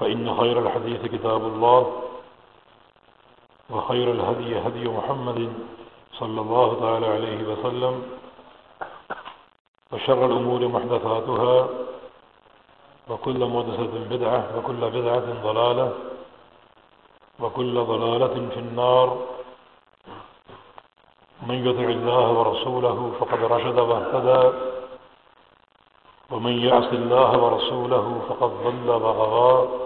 فإن خير الحديث كتاب الله وخير الهدي هدي محمد صلى الله تعالى عليه وسلم وشر الأمور محدثاتها وكل مدسة بدعة وكل بدعة ضلالة وكل ضلالة في النار. من يطع الله ورسوله فقد رشد واهتدى ومن يعص الله ورسوله فقد ضل وغضى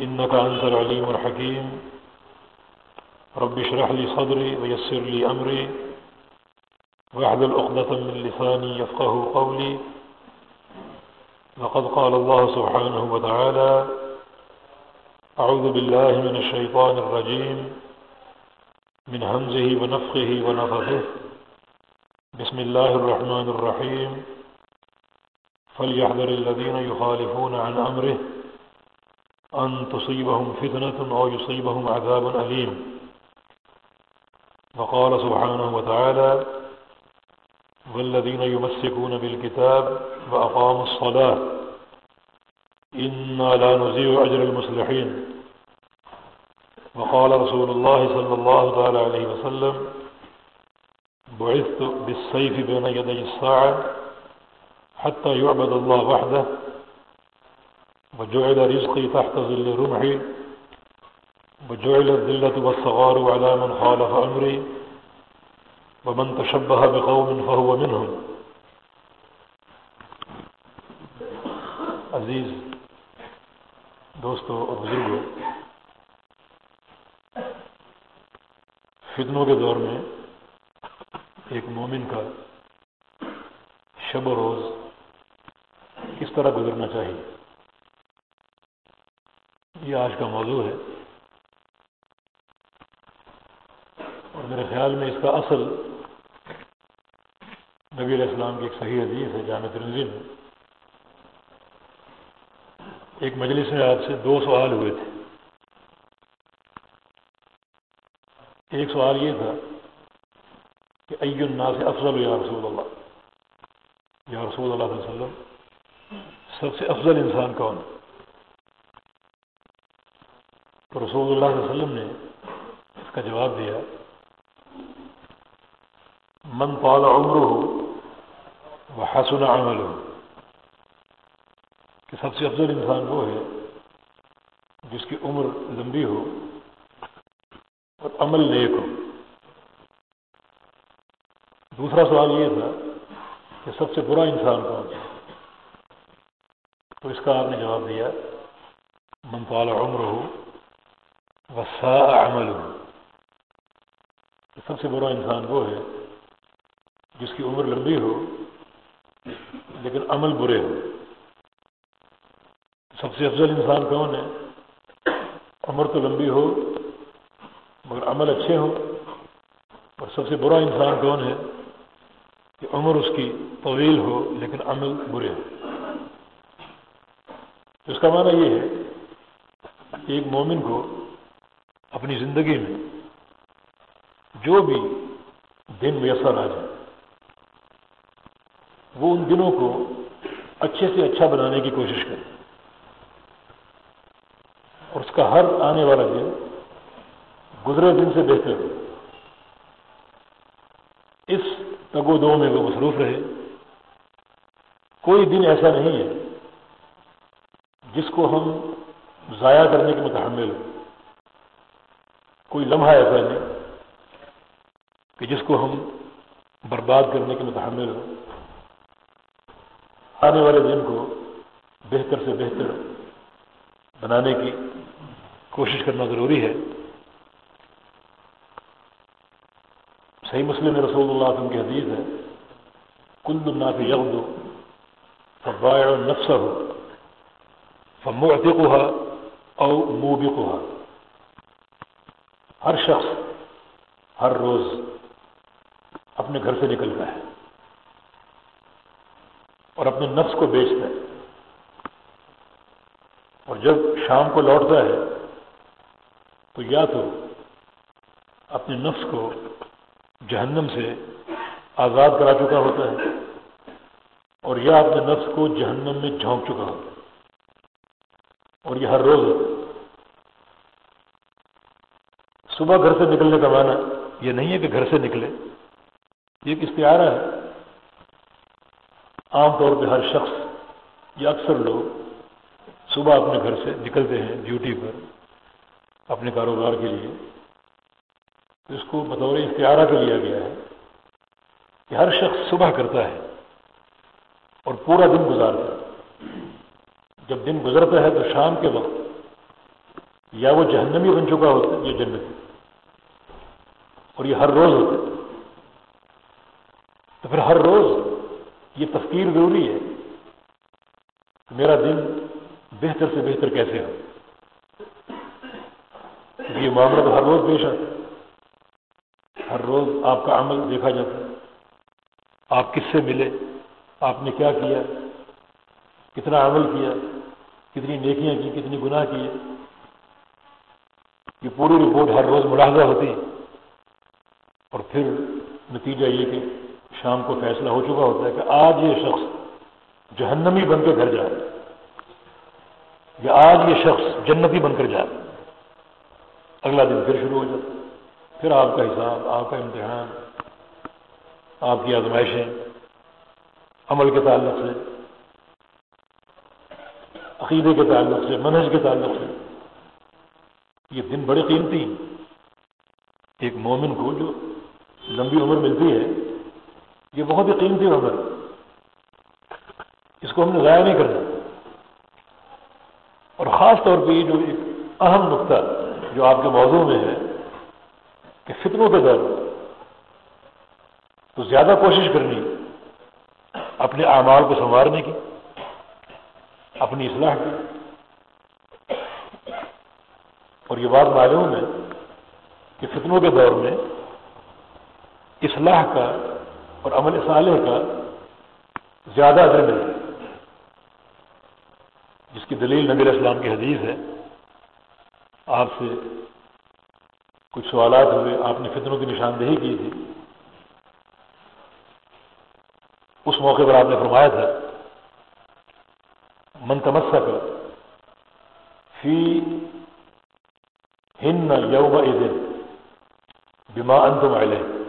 إنك أنت العليم الحكيم. رب اشرح لي صدري ويسر لي أمري. واحلل عقدة من لساني يفقه قولي. لقد قال الله سبحانه وتعالى أعوذ بالله من الشيطان الرجيم. من همزه ونفخه ونفخه. بسم الله الرحمن الرحيم. فليحذر الذين يخالفون عن أمره أن تصيبهم فتنة أو يصيبهم عذاب أليم. وقال سبحانه وتعالى والذين يمسكون بالكتاب وأقاموا الصلاة إنا لا نزيع أجر المسلحين وقال رسول الله صلى الله عليه وسلم بعثت بالسيف بين يدي الساعة حتى يعبد الله وحده وجعل رزقي تحت ظل رمحي، وجعل الذلة والصغار على من خالف أمري، ومن تشبه بقوم فهو منهم. عزیز دوستوں اور بزرگوں فتنوں کے دور میں ایک مومن کا شب و روز کس طرح گزرنا چاہیے؟ یہ آج کا موضوع ہے۔ اور میرے خیال میں اس کا اصل نبی علیہ السلام کی ایک صحیح حدیث ہے، جامع تنظیم میں۔ ایک مجلس میں آپ سے دو سوال ہوئے تھے۔ ایک سوال یہ تھا کہ ای الناس افضل یا رسول اللہ؟ یا رسول اللہ علیہ وسلم؟ سب سے افضل انسان کون؟ ہے تو رسول اللہ علیہ وسلم نے اس کا جواب دیا، من پال عمر ہو وہ حسن عمل ہو کہ سب سے افضل انسان وہ ہے جس کی عمر لمبی ہو اور عمل نیک ہو۔ دوسرا سوال یہ تھا کہ سب سے برا انسان کون ہے؟ تو اس کا آپ نے جواب دیا، من پال عمر ہو وسا عمل سب سے برا انسان وہ ہے جس کی عمر لمبی ہو، لیکن عمل برے ہو۔ سب سے افضل انسان کون ہے؟ عمر تو لمبی ہو، مگر عمل اچھے ہو اور سب سے برا انسان کون ہے کہ عمر اس کی طویل ہو، لیکن عمل برے ہو۔ اس کا معنی یہ ہے کہ ایک مومن کو اپنی زندگی میں جو بھی دن میسر آ جائے، وہ ان دنوں کو اچھے سے اچھا بنانے کی کوشش کرے اور اس کا ہر آنے والا دن گزرے دن سے بہتر ہو۔ اس تگ و دو میں وہ مصروف رہے۔ کوئی دن ایسا نہیں ہے جس کو ہم ضائع کرنے کے متحمل ہو کوئی لمحہ ایسا نہیں کہ جس کو ہم برباد کرنے کے متحمل ہو آنے والے دن کو بہتر سے بہتر بنانے کی کوشش کرنا ضروری ہے۔ صحیح مسلم رسول اللہ وسلم کی حدیث ہے، کل الناس یغدو فبائع نفسه فمعتقها او موبقها ہر شخص ہر روز اپنے گھر سے نکلتا ہے اور اپنے نفس کو بیچتا ہے اور جب شام کو لوٹتا ہے تو یا تو اپنے نفس کو جہنم سے آزاد کرا چکا ہوتا ہے اور یا اپنے نفس کو جہنم میں جھونک چکا ہوتا ہے اور یہ ہر روز ہوتا ہے صبح گھر سے نکلنے کا معنی یہ نہیں ہے کہ گھر سے نکلے، یہ ایک استعارہ ہے۔ عام طور پہ ہر شخص یا اکثر لوگ صبح اپنے گھر سے نکلتے ہیں ڈیوٹی پر اپنے کاروبار کے لیے۔ اس کو بطور اختیارہ پہ لیا گیا ہے کہ ہر شخص صبح کرتا ہے اور پورا دن گزارتا ہے۔ جب دن گزرتا ہے تو شام کے وقت یا وہ جہنمی بن چکا ہوتا ہے یا جنتی اور یہ ہر روز ہوتا ہے تو پھر ہر روز یہ تفکیر ضروری ہے کہ میرا دن بہتر سے بہتر کیسے ہو۔ یہ معاملہ تو ہر روز پیش آتا ہے۔ ہر روز آپ کا عمل دیکھا جاتا ہے۔ آپ کس سے ملے؟ آپ نے کیا کیا؟ کتنا عمل کیا؟ کتنی نیکیاں کی؟ کتنی گناہ کیے یہ پوری رپورٹ ہر روز ملاحظہ ہوتی ہے۔ اور پھر نتیجہ یہ کہ شام کو فیصلہ ہو چکا ہوتا ہے کہ آج یہ شخص جہنمی بن کے گھر جائے یا آج یہ شخص جنتی بن کر جائے۔ اگلا دن پھر شروع ہو جاتا پھر آپ کا حساب، آپ کا امتحان، آپ کی آزمائشیں، عمل کے تعلق سے، عقیدے کے تعلق سے، منہج کے تعلق سے۔ یہ دن بڑے قیمتی ایک مومن کو جو لمبی عمر ملتی ہے، یہ بہت ہی قیمتی عمر۔ اس کو ہم نے ضائع نہیں کرنا۔ اور خاص طور پہ یہ جو ایک اہم نقطہ جو آپ کے موضوع میں ہے کہ فتنوں کے دور تو زیادہ کوشش کرنی، اپنے اعمال کو سنوارنے کی، اپنی اصلاح کی۔ اور یہ بات معلوم ہے کہ فتنوں کے دور میں اصلاح کا اور عمل صالح کا زیادہ اثر ملتا ہے جس کی دلیل نبی اسلام کی حدیث ہے۔ آپ سے کچھ سوالات ہوئے، آپ نے فتنوں کی نشاندہی کی تھی۔ اس موقع پر آپ نے فرمایا تھا، من تمسک فی ہن یوم دن بیما انتم علیہ۔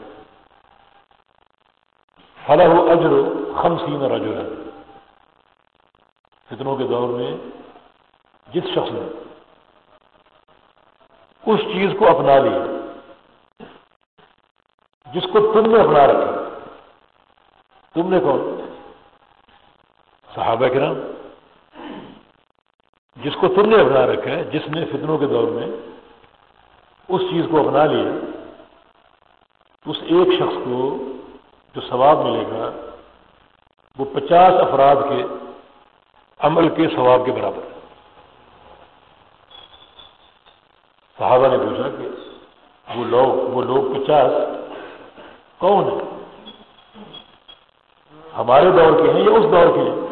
فلاح و اجر خم سین فتنوں کے دور میں جس شخص نے اس چیز کو اپنا لیا، جس کو تم نے اپنا رکھا، تم نے کون؟ صحابہ کرام۔ جس کو تم نے اپنا رکھا ہے، جس نے فتنوں کے دور میں اس چیز کو اپنا لیا، اس ایک شخص کو جو ثواب ملے گا، وہ پچاس افراد کے عمل کے ثواب کے برابر ہے۔ صحابہ نے پوچھا کہ وہ لوگ وہ لوگ پچاس کون ہیں؟ ہمارے دور کے ہیں یا اس دور کے ہیں؟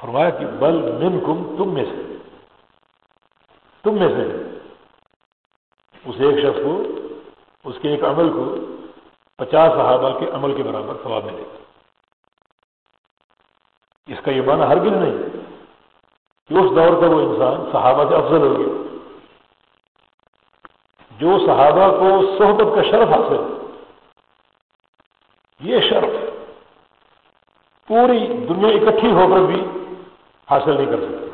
فرمایا کہ بل من کم تم میں سے۔ تم میں سے۔ اس ایک شخص کو، اس کے ایک عمل کو پچاس صحابہ کے عمل کے برابر ثواب ملے گا۔ اس کا یہ معنی ہرگز نہیں کہ اس دور کا وہ انسان صحابہ سے افضل ہو گیا۔ جو صحابہ کو صحبت کا شرف حاصل یہ شرف پوری دنیا اکٹھی ہو کر بھی حاصل نہیں کر سکتے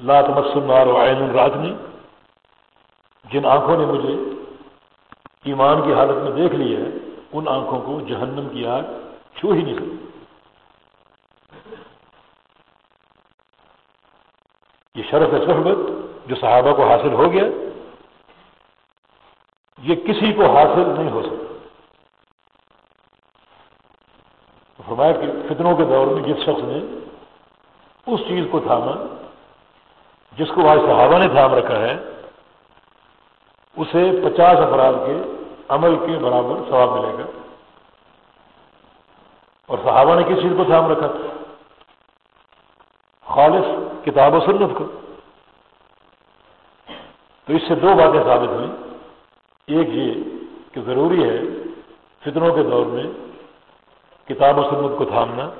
لات مسمار و عین الرات نے جن آنکھوں نے مجھے ایمان کی حالت میں دیکھ لی ہے ان آنکھوں کو جہنم کی آگ چھو ہی نہیں سکتی۔ یہ شرف صحبت جو صحابہ کو حاصل ہو گیا۔ یہ کسی کو حاصل نہیں ہو سکتا۔ فرمایا کہ فتنوں کے دور میں جس شخص نے اس چیز کو تھاما، جس کو آج صحابہ نے تھام رکھا ہے اسے پچاس افراد کے عمل کے برابر ثواب ملے گا۔ اور صحابہ نے کس چیز کو تھام رکھا؟ تھا خالص کتاب و سنت کو۔ تو اس سے دو باتیں ثابت ہوئیں۔ ایک یہ کہ ضروری ہے فتنوں کے دور میں کتاب و سنت کو تھامنا،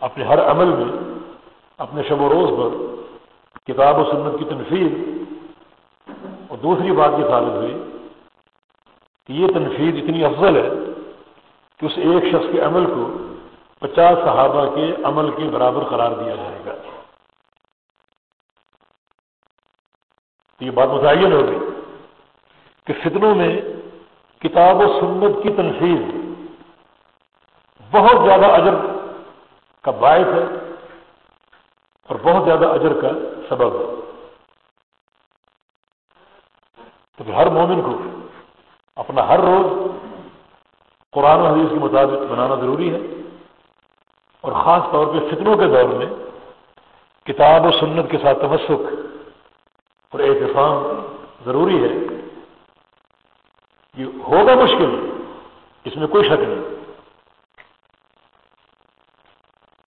اپنے ہر عمل میں، اپنے شب و روز پر کتاب و سنت کی تنفیذ دوسری بات یہ ثابت ہوئی کہ یہ تنفیذ اتنی افضل ہے کہ اس ایک شخص کے عمل کو پچاس صحابہ کے عمل کے برابر قرار دیا جائے گا۔ تو یہ بات متعین ہوگی کہ فتنوں میں کتاب و سنت کی تنفیذ بہت زیادہ اجر کا باعث ہے اور بہت زیادہ اجر کا سبب ہے۔ تو ہر مومن کو اپنا ہر روز قرآن و حدیث کے مطابق بنانا ضروری ہے اور خاص طور پہ فتنوں کے دور میں کتاب و سنت کے ساتھ تمسک اور احتفام ضروری ہے۔ یہ ہوگا مشکل، اس میں کوئی شک نہیں۔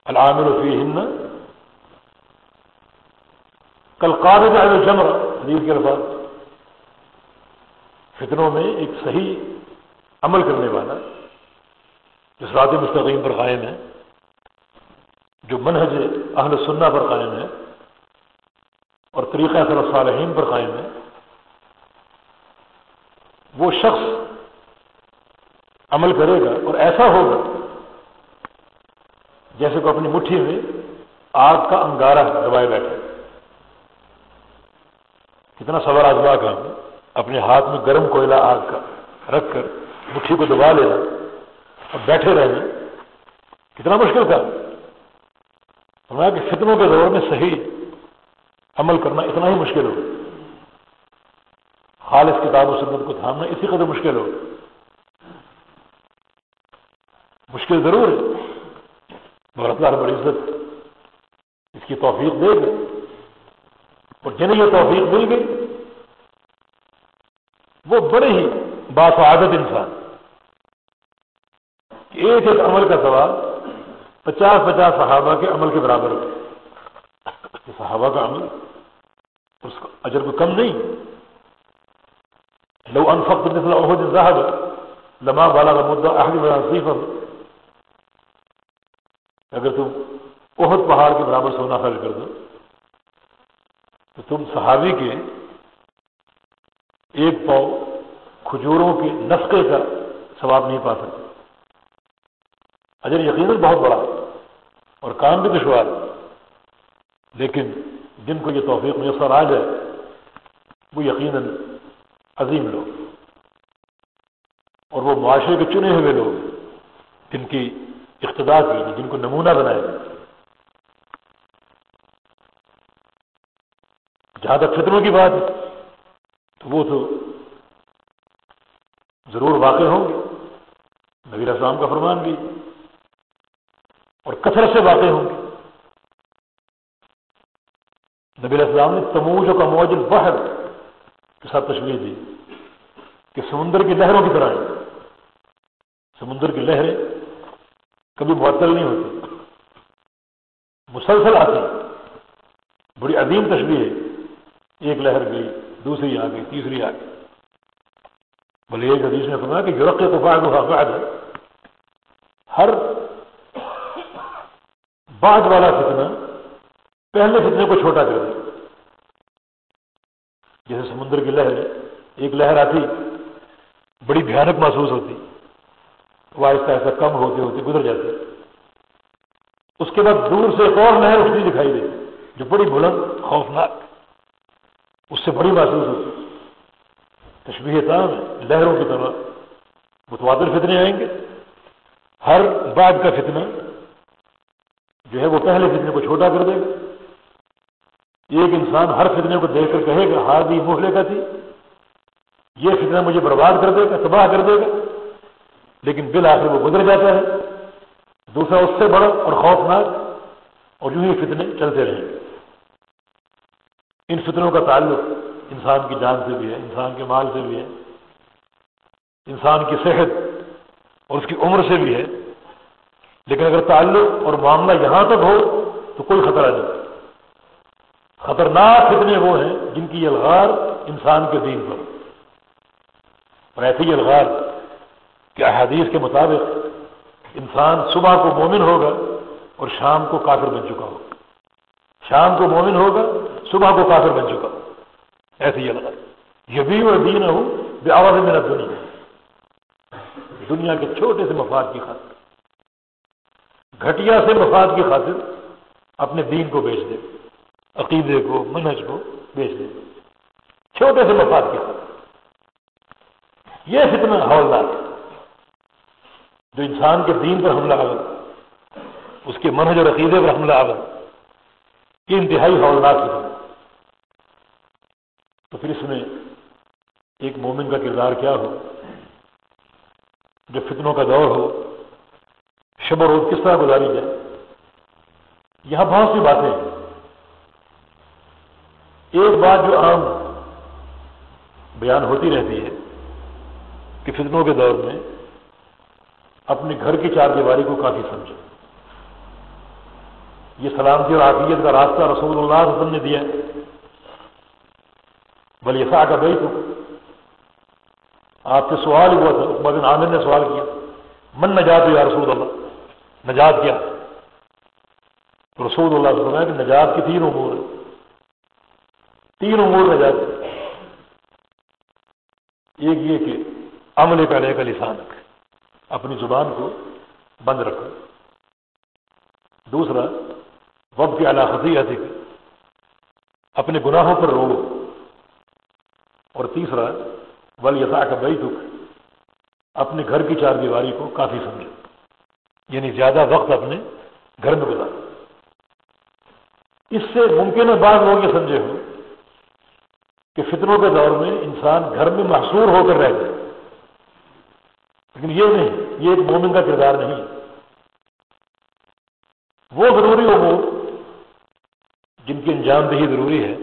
العامر فی ہند کل قابض ہے جمر حدیث کے الفاظ۔ فتنوں میں ایک صحیح عمل کرنے والا جس رات مستقیم پر قائم ہے، جو منہج اہل سننا پر قائم ہے، اور طریقہ صلی صالحین پر قائم ہے، وہ شخص عمل کرے گا اور ایسا ہوگا جیسے کہ اپنی مٹھی میں آگ کا انگارہ دبائے بیٹھے۔ کتنا سوار آزما کا اپنے ہاتھ میں گرم کوئلہ آگ کا رکھ کر مٹھی کو دبا لینا اور بیٹھے رہنا کتنا مشکل تھا ہمارا کہ فتنوں کے دور میں صحیح عمل کرنا اتنا ہی مشکل ہو خالص کتاب و سنت کو تھامنا اسی قدر مشکل ہو مشکل ضرور ہے مگر اللہ بڑی عزت اس کی توفیق دے گا اور جنہیں یہ توفیق مل گئی وہ بڑے ہی باسعادت انسان کہ ایک ایک عمل کا سوال پچاس پچاس صحابہ کے عمل کے برابر ہو صحابہ کا عمل اس کا اجر کو کم نہیں۔ لو انفق مثل احد صاحب لما بالا کا مدعا احد اگر تم احد پہاڑ کے برابر سونا خرچ کر دو، تو تم صحابی کے ایک پاؤ کھجوروں کے نسخے کا ثواب نہیں پا سکتے۔ اجر یقیناً بہت بڑا اور کام بھی دشوار لیکن جن کو یہ توفیق میسر آ جائے، وہ یقیناً عظیم لوگ اور وہ معاشرے کے چنے ہوئے لوگ جن کی اقتدا کی جن کو نمونہ بنائے جہاں تک فطروں کی بات ہے تو وہ تو ضرور واقع ہوں گے۔ نبیر اسلام کا فرمان بھی اور کثرت سے واقع ہوں گے۔ نبی اسلام نے تموج کا موجود بحر کے ساتھ تشویش دی کہ سمندر کی لہروں کی طرح سمندر کی لہریں کبھی معطل نہیں ہوتی۔ مسلسل آتی۔ بڑی عظیم تشبیح ہے۔ ایک لہر گئی۔ دوسری آ گئی تیسری آ گئی بولے ایک حدیث نے فرمایا کہ یورپ کے فائد ہر بعد والا فتنہ پہلے فتنے کو چھوٹا کر دے۔ جیسے سمندر کی لہر، ایک لہر آتی، بڑی بھیانک محسوس ہوتی، وہ آہستہ آہستہ کم ہوتے ہوتے گزر جاتے اس کے بعد دور سے ایک اور نہر اٹھتی دکھائی دے، جو بڑی بلند، خوفناک اس سے بڑی محسوس ہوتی تشبیہ تام ہے، لہروں کی طرح۔ متواتر فتنے آئیں گے۔ ہر بعد کا فتنہ جو ہے وہ پہلے فتنے کو چھوٹا کر دے گا۔ ایک انسان ہر فتنے کو دیکھ کر کہے گا ہار بھی محلے کا تھی۔ یہ فتنہ مجھے برباد کر دے گا، تباہ کر دے گا۔ لیکن بالآخر وہ گزر جاتا ہے۔ دوسرا اس سے بڑا اور خوفناک اور یوں ہی فتنے چلتے رہیں۔ گے ان فتنوں کا تعلق انسان کی جان سے بھی ہے، انسان کے مال سے بھی ہے، انسان کی صحت اور اس کی عمر سے بھی ہے۔ لیکن اگر تعلق اور معاملہ یہاں تک ہو تو کوئی خطرہ نہیں۔ خطرناک فتنے وہ ہیں جن کی الغار انسان کے دین پر۔ اور ایسی الغار کہ احادیث کے مطابق انسان صبح کو مومن ہوگا اور شام کو کافر بن چکا ہوگا۔ شام کو مومن ہوگا صبح کو کافر بن چکا ہوگا ایسی الغار یہ بھی اور دین ہوں بے آواز میرا دنیا دنیا کے چھوٹے سے مفاد کی خاطر۔ گھٹیا سے مفاد کی خاطر اپنے دین کو بیچ دے۔ عقیدے کو، منہج کو بیچ دے۔ چھوٹے سے مفاد کی خاطر۔ یہ فتنہ ہولدار جو انسان کے دین پر حملہ آگر اس کے منہج اور عقیدے پر حملہ آگر یہ انتہائی ہولناک فتنہ تو پھر اس میں ایک مومن کا کردار کیا ہو؟ جو فتنوں کا دور ہو، شب و روز کس طرح گزاری جائے؟ یہاں بہت سی باتیں ہیں۔ ایک بات جو عام بیان ہوتی رہتی ہے کہ فتنوں کے دور میں اپنے گھر کی چار دیواری کو کافی سمجھو یہ سلامتی اور عافیت کا راستہ رسول اللہ علیہ وسلم نے دیا بل یسا کا بھائی تو آپ سے سوال ہوا تھا بن عامر نے سوال کیا۔ من نجات یا رسول اللہ؟ نجات کیا؟ رسول اللہ سے کہ نجات کی تین امور ہے تین امور نجات۔ ایک یہ کہ عمل کا لے کا لسان اپنی زبان کو بند رکھو دوسرا وقت کی علاقی ادھک اپنے گناہوں پر رو۔ اور تیسرا، ول یسا کا بئی دکھ اپنے گھر کی چار دیواری کو کافی سمجھو۔ یعنی زیادہ وقت اپنے گھر میں گزارو۔ اس سے ممکن ہے بعض لوگ یہ سمجھے ہو کہ فطروں کے دور میں انسان گھر میں محصور ہو کر رہ جائے۔ لیکن یہ نہیں، یہ ایک مومن کا کردار نہیں۔ وہ ضروری امور جن کی انجام دہی ضروری ہے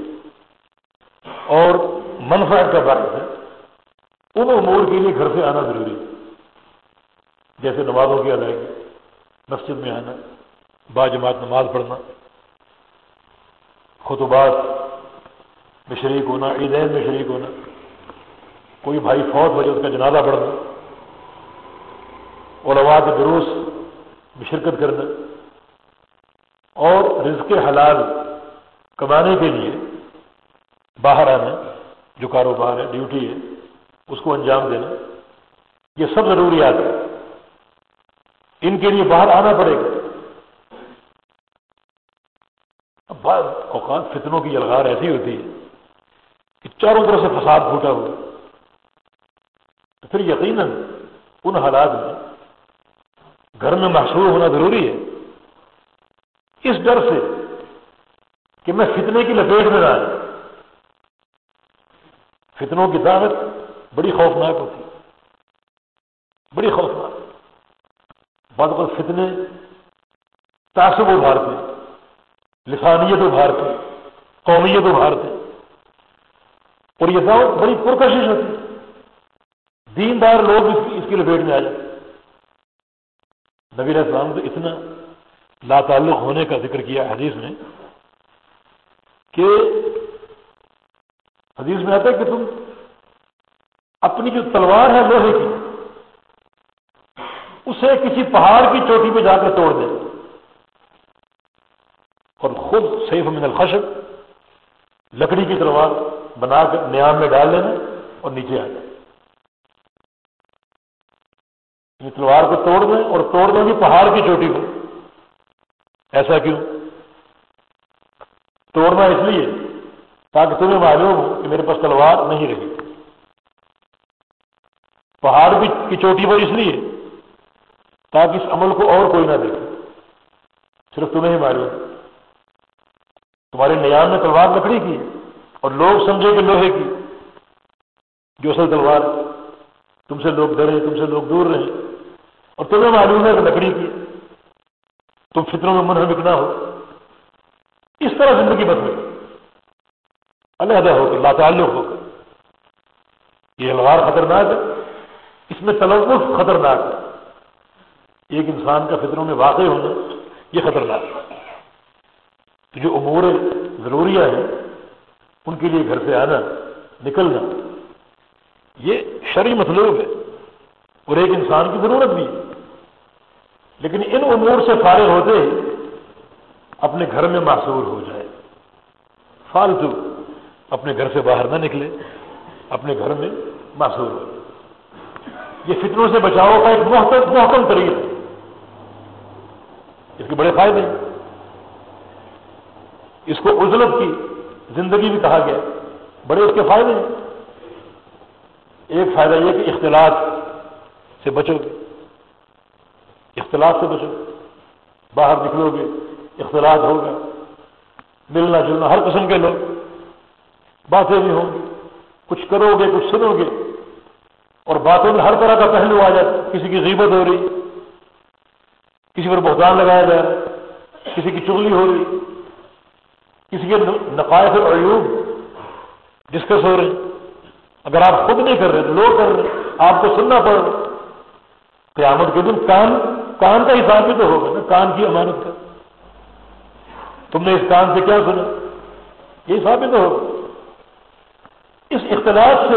اور منفرد کا بات ہے۔ ان امور کے لیے گھر سے آنا ضروری ہے۔ جیسے نمازوں کی ادائیگی، مسجد میں آنا، با جماعت نماز پڑھنا، خطبات میں شریک ہونا عیدین میں شریک ہونا، کوئی بھائی فوت ہو جائے اس کا جنازہ پڑھنا، علماء کے دروس میں شرکت کرنا، اور رزق حلال کمانے کے لیے باہر آنا۔ جو کاروبار ہے ڈیوٹی ہے، اس کو انجام دینا، یہ سب ضروریات ہیں۔ ان کے لیے باہر آنا پڑے گا۔ اب بعض اوقات فتنوں کی یلغار ایسی ہوتی ہے کہ چاروں طرف سے فساد پھوٹا ہوا۔ تو پھر یقیناً ان حالات میں گھر میں محسوس ہونا ضروری ہے۔ اس ڈر سے کہ میں فتنے کی لپیٹ میں رہا فتنوں کی دعوت بڑی خوفناک ہوتی بڑی خوفناک۔ بعض اوقات فتنے تعصب ابھارتے لسانیت ابھارتے قومیت ابھارتے اور یہ دعوت بڑی پرکشش ہوتی دیندار لوگ اس کی اس کی لپیٹ میں آ جاتے نبی السلام تو اتنا لا تعلق ہونے کا ذکر کیا حدیث میں کہ حدیث میں آتا ہے کہ تم اپنی جو تلوار ہے لوہے کی، اسے کسی پہاڑ کی چوٹی پہ جا کر توڑ دیں اور خود سیف من الخشب لکڑی کی تلوار بنا کر نیام میں ڈال لینا اور نیچے آ جائے یہ تلوار کو توڑ دیں اور توڑ دیں گی پہاڑ کی چوٹی کو۔ ایسا کیوں؟ توڑنا اس لیے تاکہ تمہیں معلوم ہو کہ میرے پاس تلوار نہیں رہی۔ پہاڑ بھی کی چوٹی پر اس لیے تاکہ اس عمل کو اور کوئی نہ دیکھے۔ صرف تمہیں ہی معلوم۔ تمہارے نیام میں تلوار لکڑی کی اور لوگ سمجھے کہ لوہے کی۔ جو اصل تلوار تم سے لوگ ڈرے، تم سے لوگ دور رہے۔ اور تمہیں معلوم ہے کہ لکڑی کی۔ تم فطروں میں منہمک نہ ہو۔ اس طرح زندگی بدلے علیحدہ ہو کر لاتعلق ہو کر یہ الوار خطرناک ہے۔ اس میں تلوف خطرناک ہے۔ ایک انسان کا فطروں میں واقع ہونا یہ خطرناک ہے۔ تو جو امور ضروریاں ہیں، ان کے لیے گھر سے آنا، نکلنا، یہ شرعی مطلوب ہے۔ اور ایک انسان کی ضرورت بھی ہے۔ لیکن ان امور سے فارغ ہوتے ہی اپنے گھر میں معصور ہو جائے۔ فالتو۔ اپنے گھر سے باہر نہ نکلے، اپنے گھر میں معصور ہو۔ یہ فطروں سے بچاؤ کا ایک محکم محکم طریقہ ہے۔ اس کے بڑے فائدے ہیں۔ اس کو عزلت کی زندگی بھی کہا گیا۔ بڑے اس کے فائدے ہیں۔ ایک فائدہ یہ کہ اختلاط سے بچو گے۔ اختلاط سے بچو باہر نکلو گے، اختلاط ہوگا۔ ملنا جلنا ہر قسم کے لوگ۔ باتیں بھی ہوں گی، کچھ کرو گے، کچھ سنو گے۔ اور باتوں میں ہر طرح کا پہلو آ جاتا کسی کی غیبت ہو رہی، کسی پر بہتان لگایا جا رہا کسی کی چغلی ہو رہی، کسی کے نقائص اور عیوب ڈسکس ہو رہے اگر آپ خود نہیں کر رہے تو لوگ کر رہے آپ کو سننا پڑ رہا قیامت کے دن کان کان کا حساب بھی تو ہوگا نا، کان کی امانت کا۔ تم نے اس کان سے کیا سنا؟ یہ ثابت ہو اس اختلاف سے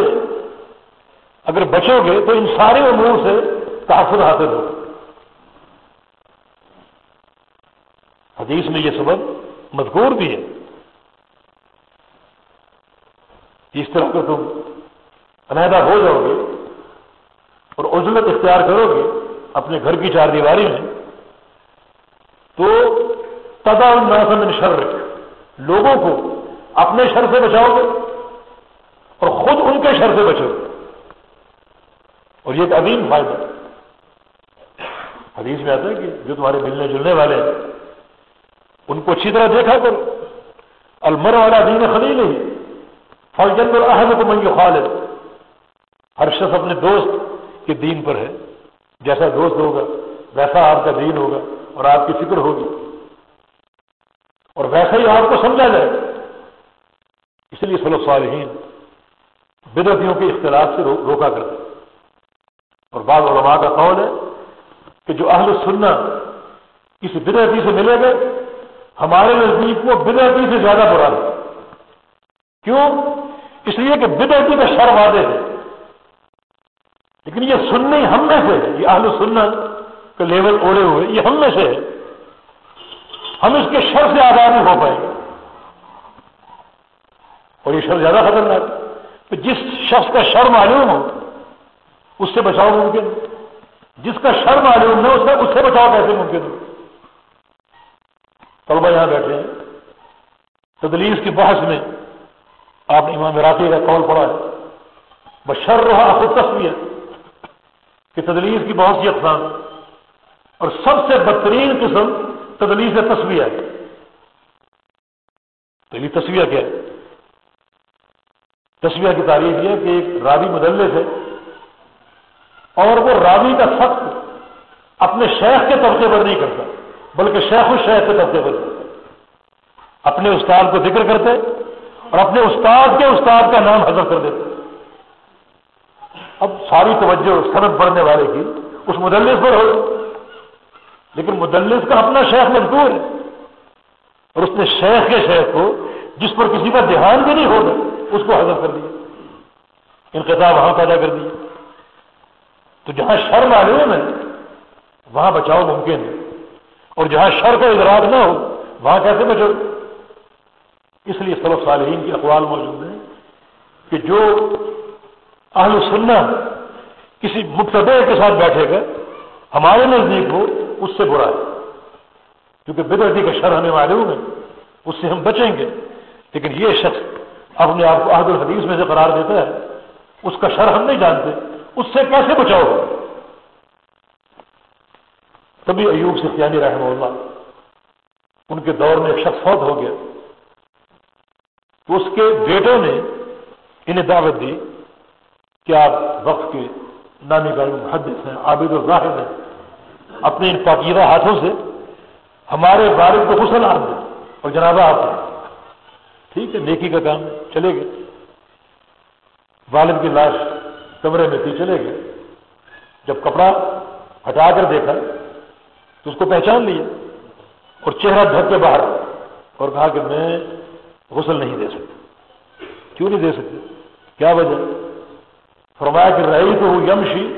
اگر بچو گے تو ان سارے امور سے تحفظ حاصل ہو حدیث میں یہ سبب مذکور بھی ہے۔ اس طرح کا تم علیحدہ ہو جاؤ گے اور عزلت اختیار کرو گے اپنے گھر کی چار دیواری میں، تو تدا من شر، لوگوں کو اپنے شر سے بچاؤ گے۔ اور خود ان کے شر سے بچو۔ اور یہ ایک عظیم فائدہ۔ حدیث میں آتا ہے کہ جو تمہارے ملنے جلنے والے ہیں، ان کو اچھی طرح دیکھا کرو۔ المر والا دین خلیل ہی فوجن اور اہم کو منگی خالد ہر شخص اپنے دوست کے دین پر ہے۔ جیسا دوست ہوگا، ویسا آپ کا دین ہوگا اور آپ کی فکر ہوگی۔ اور ویسا ہی آپ کو سمجھا جائے۔ اس لیے صلی صالحین بدعتیوں کے اختلاف سے روکا کرتے اور بعض علماء کا قول ہے کہ جو اہل سننا کسی بدعتی سے ملے گا ہمارے نزدیک وہ بدعتی سے زیادہ برا ہے کیوں؟ اس لیے کہ بدعتی کا شر وعدے ہے۔ لیکن یہ سننے ہم میں سے ہے، یہ اہل سننا کا لیول اوڑے ہوئے، یہ ہم میں سے ہے۔ ہم اس کے شر سے آزاد نہیں ہو پائیں گے۔ اور یہ شر زیادہ خطرناک کہ جس شخص کا شر معلوم ہو، اس سے بچاؤ ممکن۔ جس کا شر معلوم نہ اس کا اس سے بچاؤ کیسے ممکن ہو؟ طلبہ یہاں بیٹھے ہیں۔ تدلیس کی بحث میں آپ نے امام راتی کا قول پڑا ہے۔ بشر رہا خود تصویر کہ تدلیس کی بہت سی اقسام۔ اور سب سے بدترین قسم تدلیس تصویر ہے۔ تو یہ تصویر کیا ہے؟ تصویر کی تعریف یہ کہ ایک راوی مدلس ہے اور وہ راوی کا سخت اپنے شیخ کے طبقے پر نہیں کرتا، بلکہ شیخ الشیخ کے طبقے پر کرتا۔ اپنے استاد کو ذکر کرتے اور اپنے استاد کے استاد کا نام حضرت کر دیتے۔ اب ساری توجہ سند پڑھنے والے کی، اس مدلس پر ہو۔ لیکن مدلس کا اپنا شیخ مزدور ہے اور اس نے شیخ کے شیخ کو جس پر کسی کا دھیان بھی نہیں ہوگا اس کو حضر کر دیا انقطاب وہاں پیدا کر دیا تو جہاں شر معلوم ہے، وہاں بچاؤ ممکن ہے۔ اور جہاں شر کا ادراک نہ ہو، وہاں کیسے بچو؟ اس لیے سلف صالحین کی اقوال موجود ہیں کہ جو اہل سننا کسی مقتدے کے ساتھ بیٹھے گا ہمارے نزدیک ہو، اس سے برا ہے۔ کیونکہ بدرتی کا شر ہمیں معلوم ہے، اس سے ہم بچیں گے۔ لیکن یہ شخص اپنے آپ کو عہد الحدیث میں سے قرار دیتا ہے۔ اس کا شر ہم نہیں جانتے۔ اس سے کیسے بچاؤ؟ گا تبھی ایوب سے خیانی رحمہ اللہ ان کے دور میں ایک شخص فوت ہو گیا۔ تو اس کے بیٹوں نے انہیں دعوت دی کہ آپ وقت کے نامی کا محدث ہیں، عابد الراحد ہیں۔ اپنے ان پاکیزہ ہاتھوں سے ہمارے والد کو غسل آ دیں۔ اور جنازہ آپ دیں ٹھیک ہے، نیکی کا کام ہے۔ چلے گئے۔ والد کی لاش کمرے میں تھی، چلے گئے۔ جب کپڑا ہٹا کر دیکھا، تو اس کو پہچان لیا اور چہرہ ڈھک کے باہر اور کہا کہ میں غسل نہیں دے سکتا۔ کیوں نہیں دے سکتے؟ کیا وجہ؟ فرمایا کہ رہی تو وہ یمشی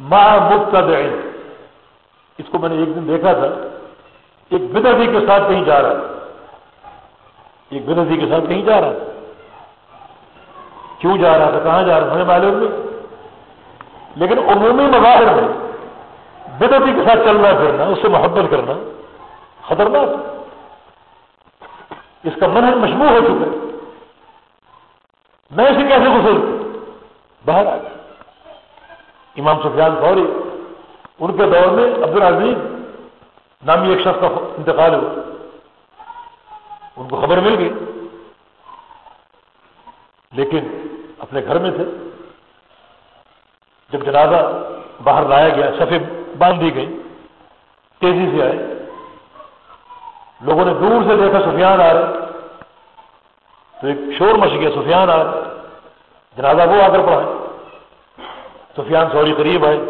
ماں مفت اس کو میں نے ایک دن دیکھا تھا، ایک بدردی کے ساتھ کہیں جا رہا۔ ایک بدردی کے ساتھ کہیں جا رہا۔ تھا کیوں جا رہا تھا؟ کہاں جا رہا تھا؟ ہمیں معلوم نہیں۔ لیکن عمومی مظاہر میں بدردی کے ساتھ چلنا پھرنا، اس سے محبت کرنا خطرناک اس کا من مشموع ہو چکا ہے۔ میں اسے کیسے غسل باہر آ گیا امام سفیان فوری، ان کے دور میں عبد العزیز نامی ایک شخص کا انتقال ہوا۔ ان کو خبر مل گئی۔ لیکن اپنے گھر میں تھے۔ جب جنازہ باہر لایا گیا سفید باندھ دی گئی تیزی سے آئے۔ لوگوں نے دور سے دیکھا سفیان آ رہے۔ تو ایک شور مچ گیا، سفیان آ رہے۔ جنازہ وہ آ کر پڑھائے سفیان سوری قریب آئے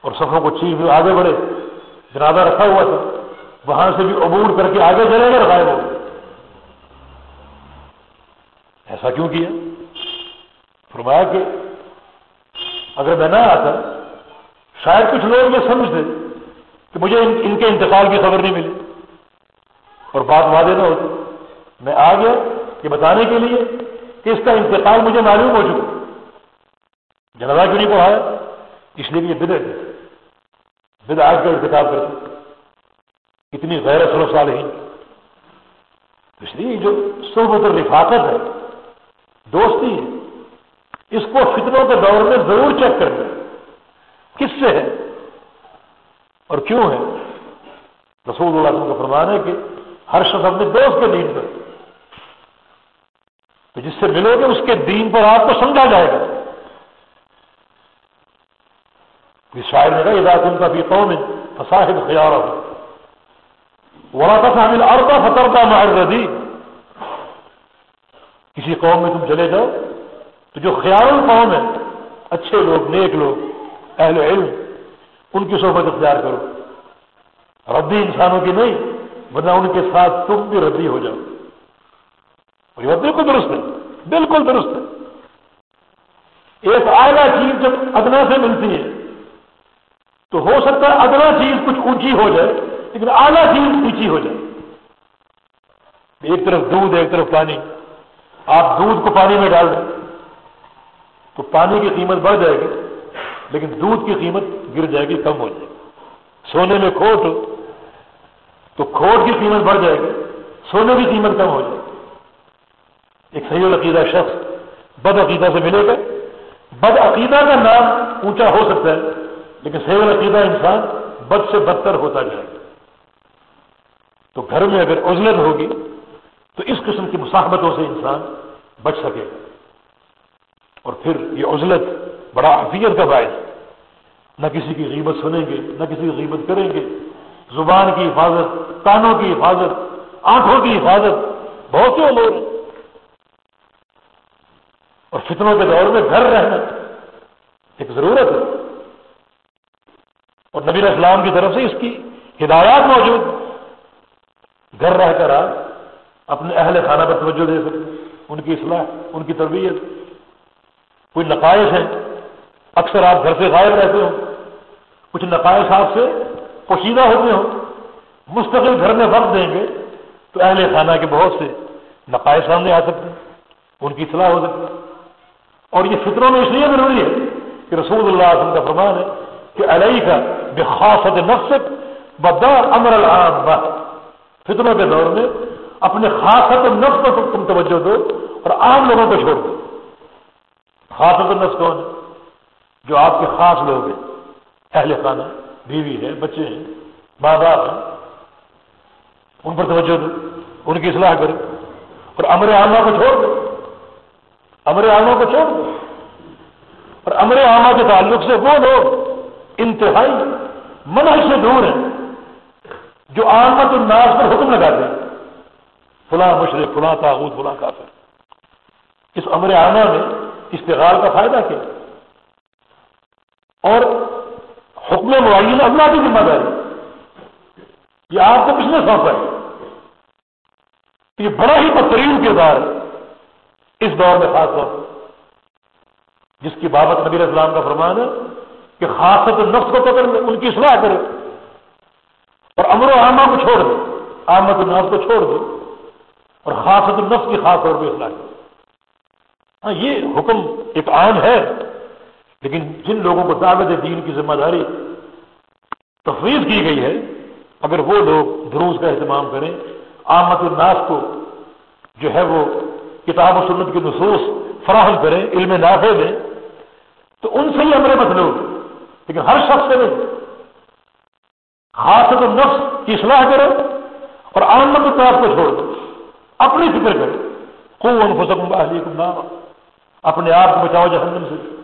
اور صفوں کو چیز آگے بڑھے۔ جنازہ رکھا ہوا تھا۔ وہاں سے بھی عبور کر کے آگے چلے گا رکھائے وہ ایسا کیوں کیا؟ فرمایا کہ اگر میں نہ آتا، شاید کچھ لوگ یہ سمجھتے کہ مجھے ان کے انتقال کی خبر نہیں ملی۔ اور بات واضح نہ ہوتی۔ میں آ گیا یہ بتانے کے لیے کہ اس کا انتقال مجھے معلوم ہو چکا۔ جنازہ کیوں نہیں پڑھایا؟ اس لیے کہ یہ بدر بد آج کا انتخاب کرتے اتنی غیر اصل سال ہی اس لیے جو صحبت اور رفاقت ہے، دوستی ہے۔ اس کو فطروں کے دور میں ضرور چیک کرنا کس سے ہے؟ اور کیوں ہے؟ رسول اللہ وسلم کا فرمان ہے کہ ہر شخص اپنے دوست کے دین پر۔ تو جس سے ملو گے اس کے دین پر آپ کو سمجھا جائے گا۔ شاعر نے کہا یہ ان کا بھی قوم فصاحب خیال ہو ورا کا شامل اور کا فطر کا کسی قوم میں تم چلے جاؤ تو جو خیال قوم ہے اچھے لوگ، نیک لوگ، اہل علم، ان کی صحبت اختیار کرو۔ ردی انسانوں کی نہیں، ورنہ ان کے ساتھ تم بھی ردی ہو جاؤ۔ اور یہ بالکل درست ہے، بالکل درست ہے۔ ایک اعلیٰ چیز جب ادنا سے ملتی ہے، تو ہو سکتا ہے ادنا چیز کچھ اونچی ہو جائے، لیکن اعلیٰ چیز اونچی ہو جائے۔ ایک طرف دودھ، ایک طرف پانی۔ آپ دودھ کو پانی میں ڈال دیں۔ تو پانی کی قیمت بڑھ جائے گی، لیکن دودھ کی قیمت گر جائے گی، کم ہو جائے گی۔ سونے میں کھوٹ، تو کھوٹ کی قیمت بڑھ جائے گی، سونے کی قیمت کم ہو جائے گی۔ ایک صحیح العقیدہ شخص بد عقیدہ سے ملے گا۔ بد عقیدہ کا نام اونچا ہو سکتا ہے، لیکن صحیح العقیدہ انسان بد سے بدتر ہوتا جائے گا۔ تو گھر میں اگر عزلت ہوگی، تو اس قسم کی مصاحبتوں سے انسان بچ سکے گا۔ اور پھر یہ عزلت بڑا حفیت کا باعث نہ کسی کی غیبت سنیں گے، نہ کسی کی غیبت کریں گے۔ زبان کی حفاظت، کانوں کی حفاظت، آنکھوں کی حفاظت، بہت سے امور اور فتنوں کے دور میں گھر رہنا ایک ضرورت ہے۔ اور نبی اسلام کی طرف سے اس کی ہدایات موجود گھر رہ کر آپ اپنے اہل خانہ پر توجہ دے سکتے ان کی اصلاح، ان کی تربیت کوئی نقائص ہیں اکثر آپ گھر سے غائب رہتے ہوں۔ کچھ نقائص آپ سے پوشیدہ ہوتے ہوں۔ مستقل گھر میں وقت دیں گے تو اہل خانہ کے بہت سے نقائص سامنے آ سکتے ہیں۔ ان کی اصلاح ہو سکتی ہے۔ اور یہ فطروں میں اس لیے ضروری ہے کہ رسول اللہ وسلم کا فرمان ہے کہ علیہ کا بے خاص نفس بدار امر العام فتنوں کے دور میں اپنے خاصت نفس پر تم توجہ دو اور عام لوگوں کو چھوڑ دو۔ خاصت نفس کون ہے جو آپ کے خاص لوگ ہیں۔ اہل خانہ، بیوی ہے بچے ہیں ماں باپ ہیں۔ ان پر توجہ دو، ان کی اصلاح کرو۔ اور امر عامہ کو چھوڑ دو۔ امر عامہ کو چھوڑ دو۔ اور امر عامہ کے تعلق سے وہ لوگ انتہائی منع سے دور ہیں، جو آمد الناس پر حکم لگاتے ہیں۔ فلاں مشرق، فلاں تاغوت فلاں کافر۔ اس امر عامہ میں استغال کا فائدہ کیا؟ اور حکم معین اللہ کی ذمہ داری۔ یہ آپ کو کس نے سونپا ہے؟ یہ بڑا ہی بہترین کردار ہے اس دور میں خاص طور جس کی بابت نبی اسلام کا فرمان ہے کہ خاصت نفس کو پکڑ ان کی اصلاح کرے اور امر و عامہ کو چھوڑ دے آمد الناس کو چھوڑ دے اور خاصت النفس کی خاص طور پہ اصلاح کرے۔ ہاں یہ حکم ایک عام ہے، لیکن جن لوگوں کو دعوت دین کی ذمہ داری تفویض کی گئی ہے، اگر وہ لوگ دروس کا اہتمام کریں آمد الناس کو جو ہے وہ کتاب و سنت کی نصوص فراہم کریں، علم نافع میں تو ان سے ہی ہمارے مطلوب لیکن ہر شخص سے نہیں۔ خاص نفس کی اصلاح کرو اور آمد الناس کو چھوڑ دو اپنی فکر کرو۔ خوب ان فسکم اہلی کو نام اپنے آپ کو بچاؤ جہنم سے،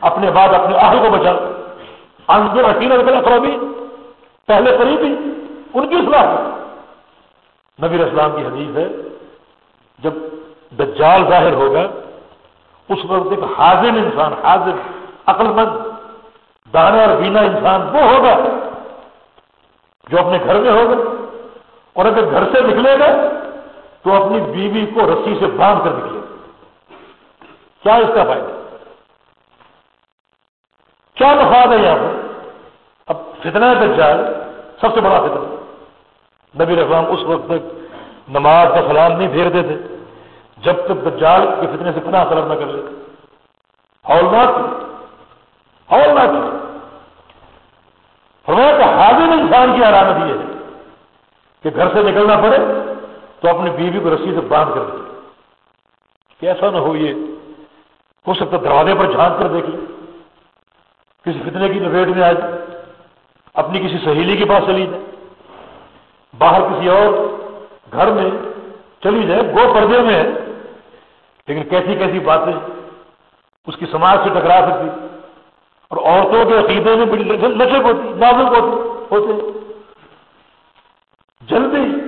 اپنے بعد اپنے اہل کو بچاؤ۔ اندر اکیلا اقربی پہلے قریبی ان کی اصلاح۔ نبی اسلام کی حدیث ہے، جب دجال ظاہر ہوگا، اس وقت ایک حاضر انسان، حاضر عقل مند دانے اور بینا انسان وہ ہوگا جو اپنے گھر میں ہوگا۔ اور اگر گھر سے نکلے گا، تو اپنی بیوی کو رسی سے باندھ کر نکلے گا۔ کیا اس کا فائدہ؟ کیا مفاد ہے یہاں پر؟ اب فتنہ دجال سب سے بڑا فتنہ۔ نبی رحمان اس وقت تک نماز کا سلام نہیں پھیرتے تھے جب تک دجال کے فتنے سے پناہ طلب نہ کر لیتے ہولناک ہولناک۔ فرمایا کہ حاضر انسان کی علامت یہ ہے کہ گھر سے نکلنا پڑے تو اپنی بیوی کو رسی سے باندھ کر دے۔ کیسا نہ ہو یہ ہو سکتا دروازے پر جھانک کر دیکھ لے۔ کسی فتنے کی لپیٹ میں آ جائے اپنی کسی سہیلی کے پاس چلی جائے۔ باہر کسی اور گھر میں چلی جائے۔ گو پردے میں ہے۔ لیکن کیسی کیسی باتیں۔ اس کی سماج سے ٹکرا سکتی۔ اور عورتوں کے عقیدے میں بڑی لچک ہوتی، نازک ہوتی ہوتے جلدی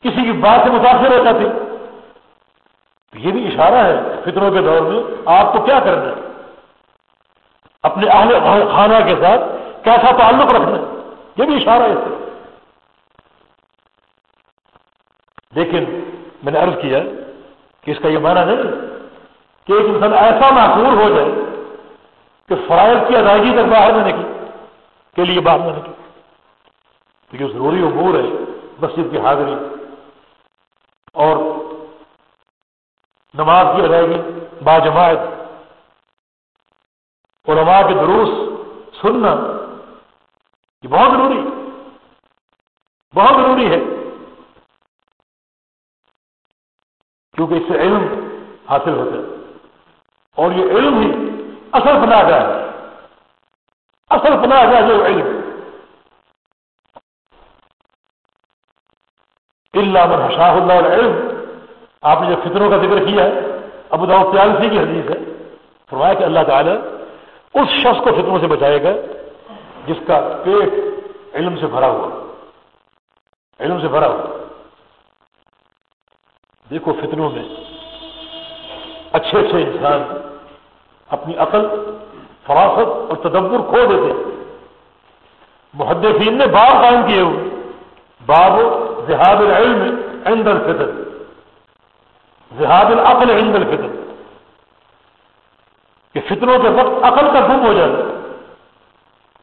کسی کی بات سے متاثر ہو جاتی یہ بھی اشارہ ہے فطروں کے دور میں، آپ کو کیا کرنا؟ ہے اپنے اہل خانہ کے ساتھ کیسا تعلق رکھنا؟ ہے یہ بھی اشارہ ہے اس سے۔ لیکن میں نے عرض کیا کہ اس کا یہ معنی نہیں کہ ایک انسان ایسا معقول ہو جائے کہ فرائض کی ادائیگی تک باہر میں نکلی کے لیے باہر میں نکلی کیونکہ ضروری امور ہے مسجد کی حاضری اور نماز کی ادائیگی باجماعت، علماء کے دروس، سننا، یہ بہت ضروری بہت ضروری ہے۔ کیونکہ اس سے علم حاصل ہوتا ہے۔ اور یہ علم ہی اصل بنا گیا ہے۔ اصل بنا گیا جو علم۔ اللہ من شاہ اللہ علم آپ نے جو فطروں کا ذکر کیا ہے، ابو داؤ تیالسی کی حدیث ہے۔ فرمایا کہ اللہ تعالیٰ اس شخص کو فطروں سے بچائے گا جس کا پیٹ علم سے بھرا ہوا علم سے بھرا ہوا دیکھو فتنوں میں اچھے اچھے انسان اپنی عقل، فراست اور تدبر کھو دیتے محدثین نے باب قائم کیے ہوئے، باب جہاد العلم عند الفطر۔ جہاد العقل عند الفطر، کہ فتنوں کے وقت عقل کا گم ہو جائے،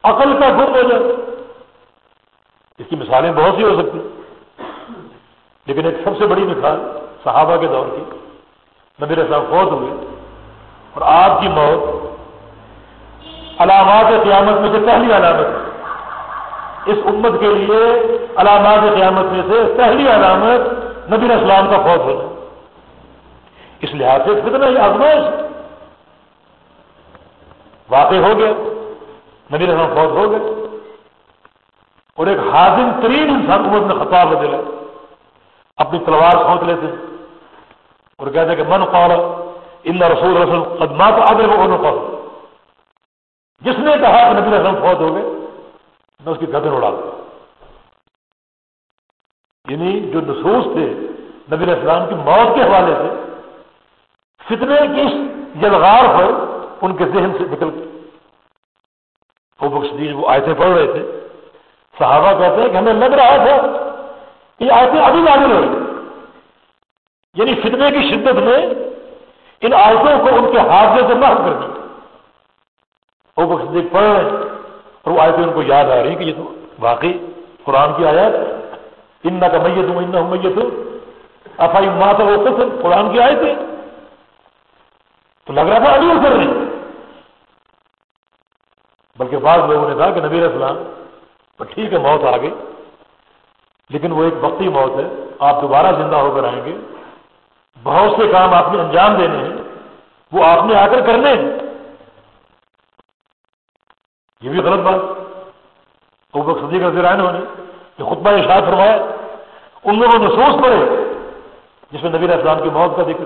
عقل کا گم ہو جائے۔ اس کی مثالیں بہت سی ہو سکتی لیکن ایک سب سے بڑی مثال صحابہ کے دور کی، نبی صاحب فوت ہوئے اور آپ کی موت علامات قیامت میں سے پہلی علامت ہے۔ اس امت کے لیے علامات قیامت میں سے پہلی علامت نبی اسلام کا فوج ہونا۔ اس لحاظ سے فتنہ یہ آزمائش؟ واقع ہو گیا۔ نبی اسلام فوج ہو گئے۔ اور ایک حاضم ترین انسان امت میں خطاب ہو دلا اپنی تلوار سوچ لیتے اور کہتے ہیں کہ من قول ان رسول رسول قدمات آگے وہ قول جس نے کہا کہ نبی اسلام فوت ہو گئے، میں اس کی گدر اڑا دوں۔ یعنی جو نصوص تھے نبی اسلام کی موت کے حوالے سے فتنے کی جلغار پر ان کے ذہن سے نکل گئے وہ صدیق وہ آیتیں پڑھ رہے تھے، صحابہ کہتے ہیں کہ ہمیں لگ رہا تھا کہ آیتیں ابھی نازل ہو یعنی فتنے کی شدت میں ان آیتوں کو ان کے حادثے سے محب کر دیا۔ وہ صدیق پڑھ رہے ہیں اور وہ آیتیں ان کو یاد آ رہی ہیں کہ یہ تو واقعی قرآن کی آیات ان کا میت ہوں ان میت ہوں افائی ماں تو وہ قرآن کی آیتیں۔ تو لگ رہا تھا ابھی اثر نہیں بلکہ بعض لوگوں نے کہا کہ نبیر اسلام تو ٹھیک ہے، موت آ گئی۔ لیکن وہ ایک وقتی موت ہے۔ آپ دوبارہ زندہ ہو کر آئیں گے۔ بہت سے کام آپ نے انجام دینے ہیں۔ وہ آپ نے آ کر کرنے ہیں۔ یہ بھی غلط بات۔ وہ وقت صدی کا ذرائع ہونے جو خطبہ اشاعت فرمایا۔ ان لوگوں نے سوچ پڑے، جس میں نبیر اسلام کی موت کا ذکر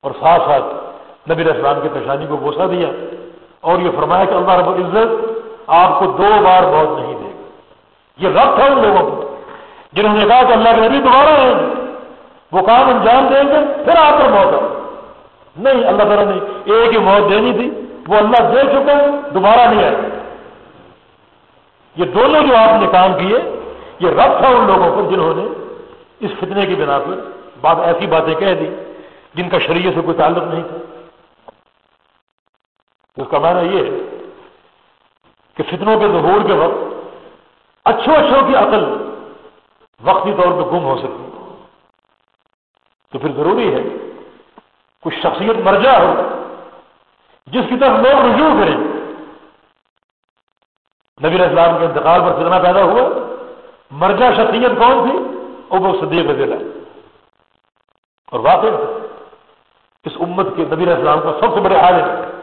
اور ساتھ ساتھ نبی اسلام کی پریشانی کو بوسا دیا اور یہ فرمایا کہ اللہ رب العزت آپ کو دو بار موت نہیں دے گا۔ یہ رب تھا ان لوگوں کو۔ جنہوں نے کہا کہ اللہ کے نبی دوبارہ آئیں گے وہ کام انجام دیں گے، پھر آپ پر موت آئے۔ نہیں، اللہ تعالیٰ نے ایک ہی موت دینی تھی، وہ اللہ دے چکے دوبارہ نہیں آئے۔ یہ دونوں جو آپ نے کام کیے، یہ رب تھا ان لوگوں پر جنہوں نے اس فتنے کی بنا پر بات، ایسی باتیں کہہ دی جن کا شریعت سے کوئی تعلق نہیں تھا۔ اس کا معنی یہ ہے کہ فتنوں کے ظہور کے وقت اچھو اچھوں کی عقل وقتی طور پہ گم ہو سکتی تو پھر ضروری ہے کچھ شخصیت مرجع ہو جس کی طرف لوگ رجوع کریں۔ نبی اسلام کے انتقال پر فتنہ پیدا ہوا۔ مرجع شخصیت کون تھی؟ وہ وہ صدیق رضی اللہ اور واقع اس امت کے نبی اسلام کا سب سے بڑے عالم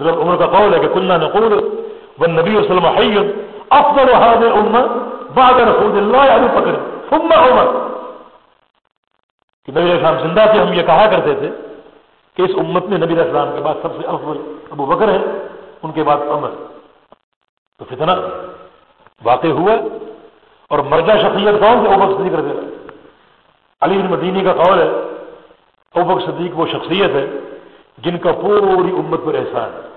ضرورت عمر کا قول ہے کہ کلنا نقول و نبی وسلم حید افضل هذه الامه بعد رسول اللہ ابو بکر ثم عمر. کہ نبی اسلام زندہ تھے، ہم یہ کہا کرتے تھے کہ اس امت میں نبی اسلام کے بعد سب سے افضل ابو بکر ہے ان کے بعد عمر. تو فتنہ واقع ہوا اور مرجع شخصیت کون سے ابک صدیق رضی اللہ علی بن مدینی کا قول ہے ابک صدیق وہ شخصیت ہے جن کا پوری امت پر احسان ہے۔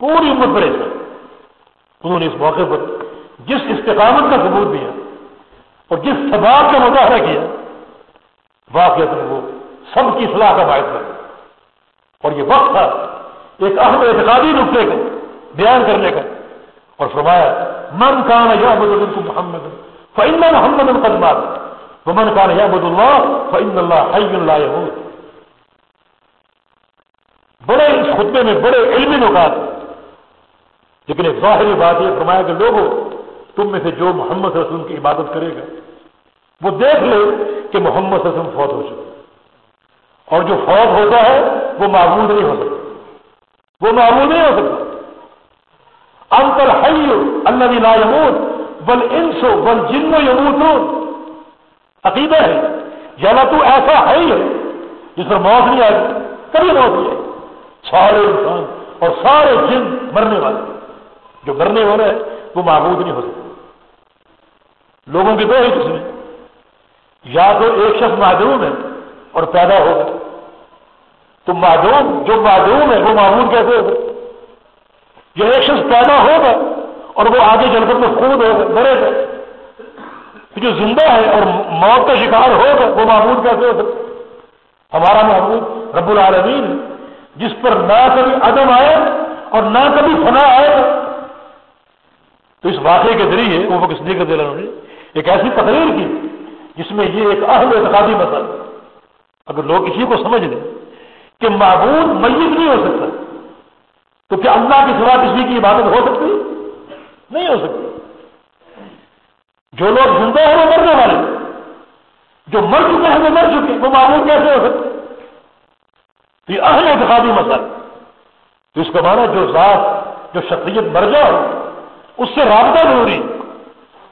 پوری امت پر احسان۔ انہوں نے اس موقع پر جس استقامت کا ثبوت دیا اور جس سباب کا مظاہرہ کیا واقع وہ سب کی صلاح کا باعث بنا۔ اور یہ وقت تھا ایک اہم اعتقادی نقطے کا بیان کرنے کا۔ اور فرمایا، من کان یا بد محمد فعن محمد القدمات وہ من کان یا بد اللہ فعن اللہ حی اللہ بڑے اس خطبے میں بڑے علمی نکات لیکن ایک ظاہری بات یہ فرمایا کہ لوگوں، تم میں سے جو محمد صلی اللہ علیہ وسلم کی عبادت کرے گا، وہ دیکھ لے کہ محمد صلی اللہ علیہ وسلم فوت ہو چکے اور جو فوت ہوتا ہے، وہ معبود نہیں ہو سکتا۔ وہ معبود نہیں ہو سکتا۔ انکل حی اللہ لا یموت بل انسو بل جن یموت عقیدہ ہے، یا تو ایسا ہے ہے جس پر موت نہیں آئے کبھی موت نہیں آئے سارے انسان اور سارے جن مرنے والے جو مرنے والے ہیں، وہ معبود نہیں ہو سکتے۔ لوگوں کے دو ہی قسمیں یا تو ایک شخص معدوم ہے اور پیدا ہوگا تو معدوم، جو معدوم ہے، وہ معمول کیسے ہوگا؟ جو ایک شخص پیدا ہوگا اور وہ آگے چل کر تو خود ہوگا مرے گا۔ جو زندہ ہے اور موت کا شکار ہوگا، وہ معمول کیسے ہو سکتا ہمارا معمول رب العالمین جس پر نہ کبھی عدم آئے اور نہ کبھی فنا آئے۔ تو اس واقعے کے ذریعے وہ کس نے انہوں نے ایک ایسی تقریر کی جس میں یہ ایک اہم اعتقادی مسئلہ اگر لوگ کسی کو سمجھ لیں کہ معبود میت نہیں ہو سکتا، تو کیا اللہ کے سوا کسی کی عبادت ہو سکتی؟ نہیں ہو سکتی۔ جو لوگ زندہ ہیں وہ مرنے والے جو مر چکے ہیں وہ مر چکے وہ معمول کیسے ہو سکتے؟ تو یہ اہم انتخابی مسئلہ تو اس کا معنی جو ذات، جو شخصیت مر جاؤ اس سے رابطہ ضروری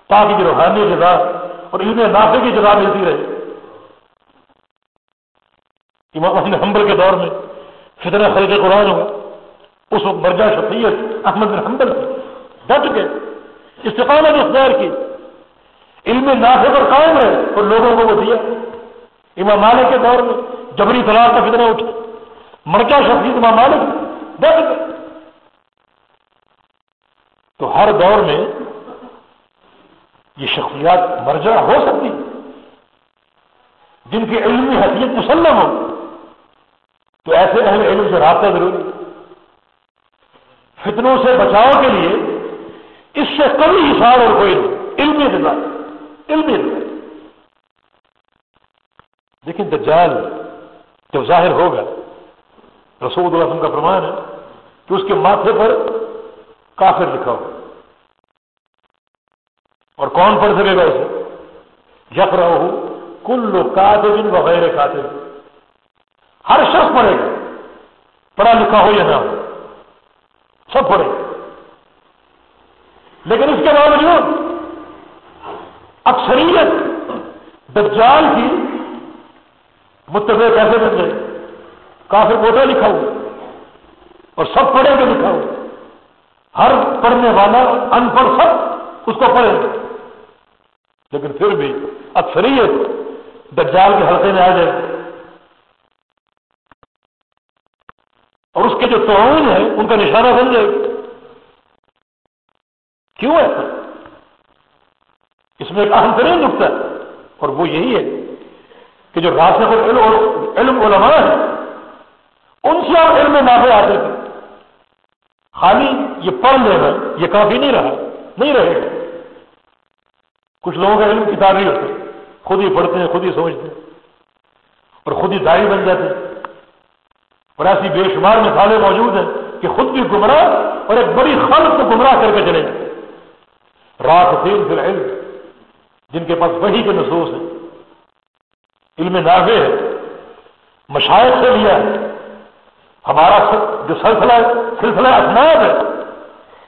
تاکہ جو روحانی جگہ اور علم نافے کی جگہ ملتی رہے امام احمد حمبل کے دور میں فتنہ خرید قرآن ہوا۔ اس وقت مرجا شخصیت احمد بن حمبل ڈٹ کے استقامت اختیار کی۔ علم نافے پر قائم رہے اور لوگوں کو وہ دیا۔ امام مالک کے دور میں جبری طلاق کا فتنہ اٹھا۔ مرکا شخصیت جی امام مالک ڈٹ تو ہر دور میں یہ شخصیات مرجع ہو سکتی جن کی علمی حیثیت مسلم ہو۔ تو ایسے اہل علم سے رابطہ ضروری۔ فتنوں سے بچاؤ کے لیے اس سے کبھی حساب اور کوئی علمی دلا علمی دلا لیکن دجال جب ظاہر ہوگا۔ رسول اللہ وسلم کا فرمان ہے کہ اس کے ماتھے پر کافر لکھا ہو۔ اور کون پڑھ سکے گا اسے؟ یق رہو کل کاتب وغیرہ کاتب۔ ہر شخص پڑھے گا۔ پڑھا لکھا ہو یا نہ ہو۔ سب پڑھے۔ لیکن اس کے باوجود اکثریت دجال کی متبع کیسے بن گئے کافر موٹا لکھا ہو اور سب پڑھے گا لکھا ہو ہر پڑھنے والا ان پڑھ سب اس کو پڑھے لیکن پھر بھی اکثریت دجال کے حلقے میں آ جائے۔ اور اس کے جو تعاون ہے ان کا نشانہ بن جائے۔ گا کیوں ایسا اس میں ایک اہم ترین نقطہ ہے، اور وہ یہی ہے کہ جو راستے علم علم علماء ہے ان سے آپ علم نافے آتے تھے خالی یہ پڑھ لینا یہ کافی نہیں رہا، نہیں رہے گا۔ کچھ لوگوں کا علم کتابی ہوتے خود ہی پڑھتے ہیں، خود ہی سمجھتے ہیں، اور خود ہی دائی بن جاتے ہیں۔ اور ایسی بے شمار مثالیں موجود ہیں کہ خود بھی گمراہ اور ایک بڑی خلق کو گمراہ کر کے چلے رات دین فی العلم، جن کے پاس وہی کے نصوص ہیں۔ علم نافع ہے مشاہد سے لیا ہے۔ ہمارا جو سلسلہ سلسلہ اسناد ہے،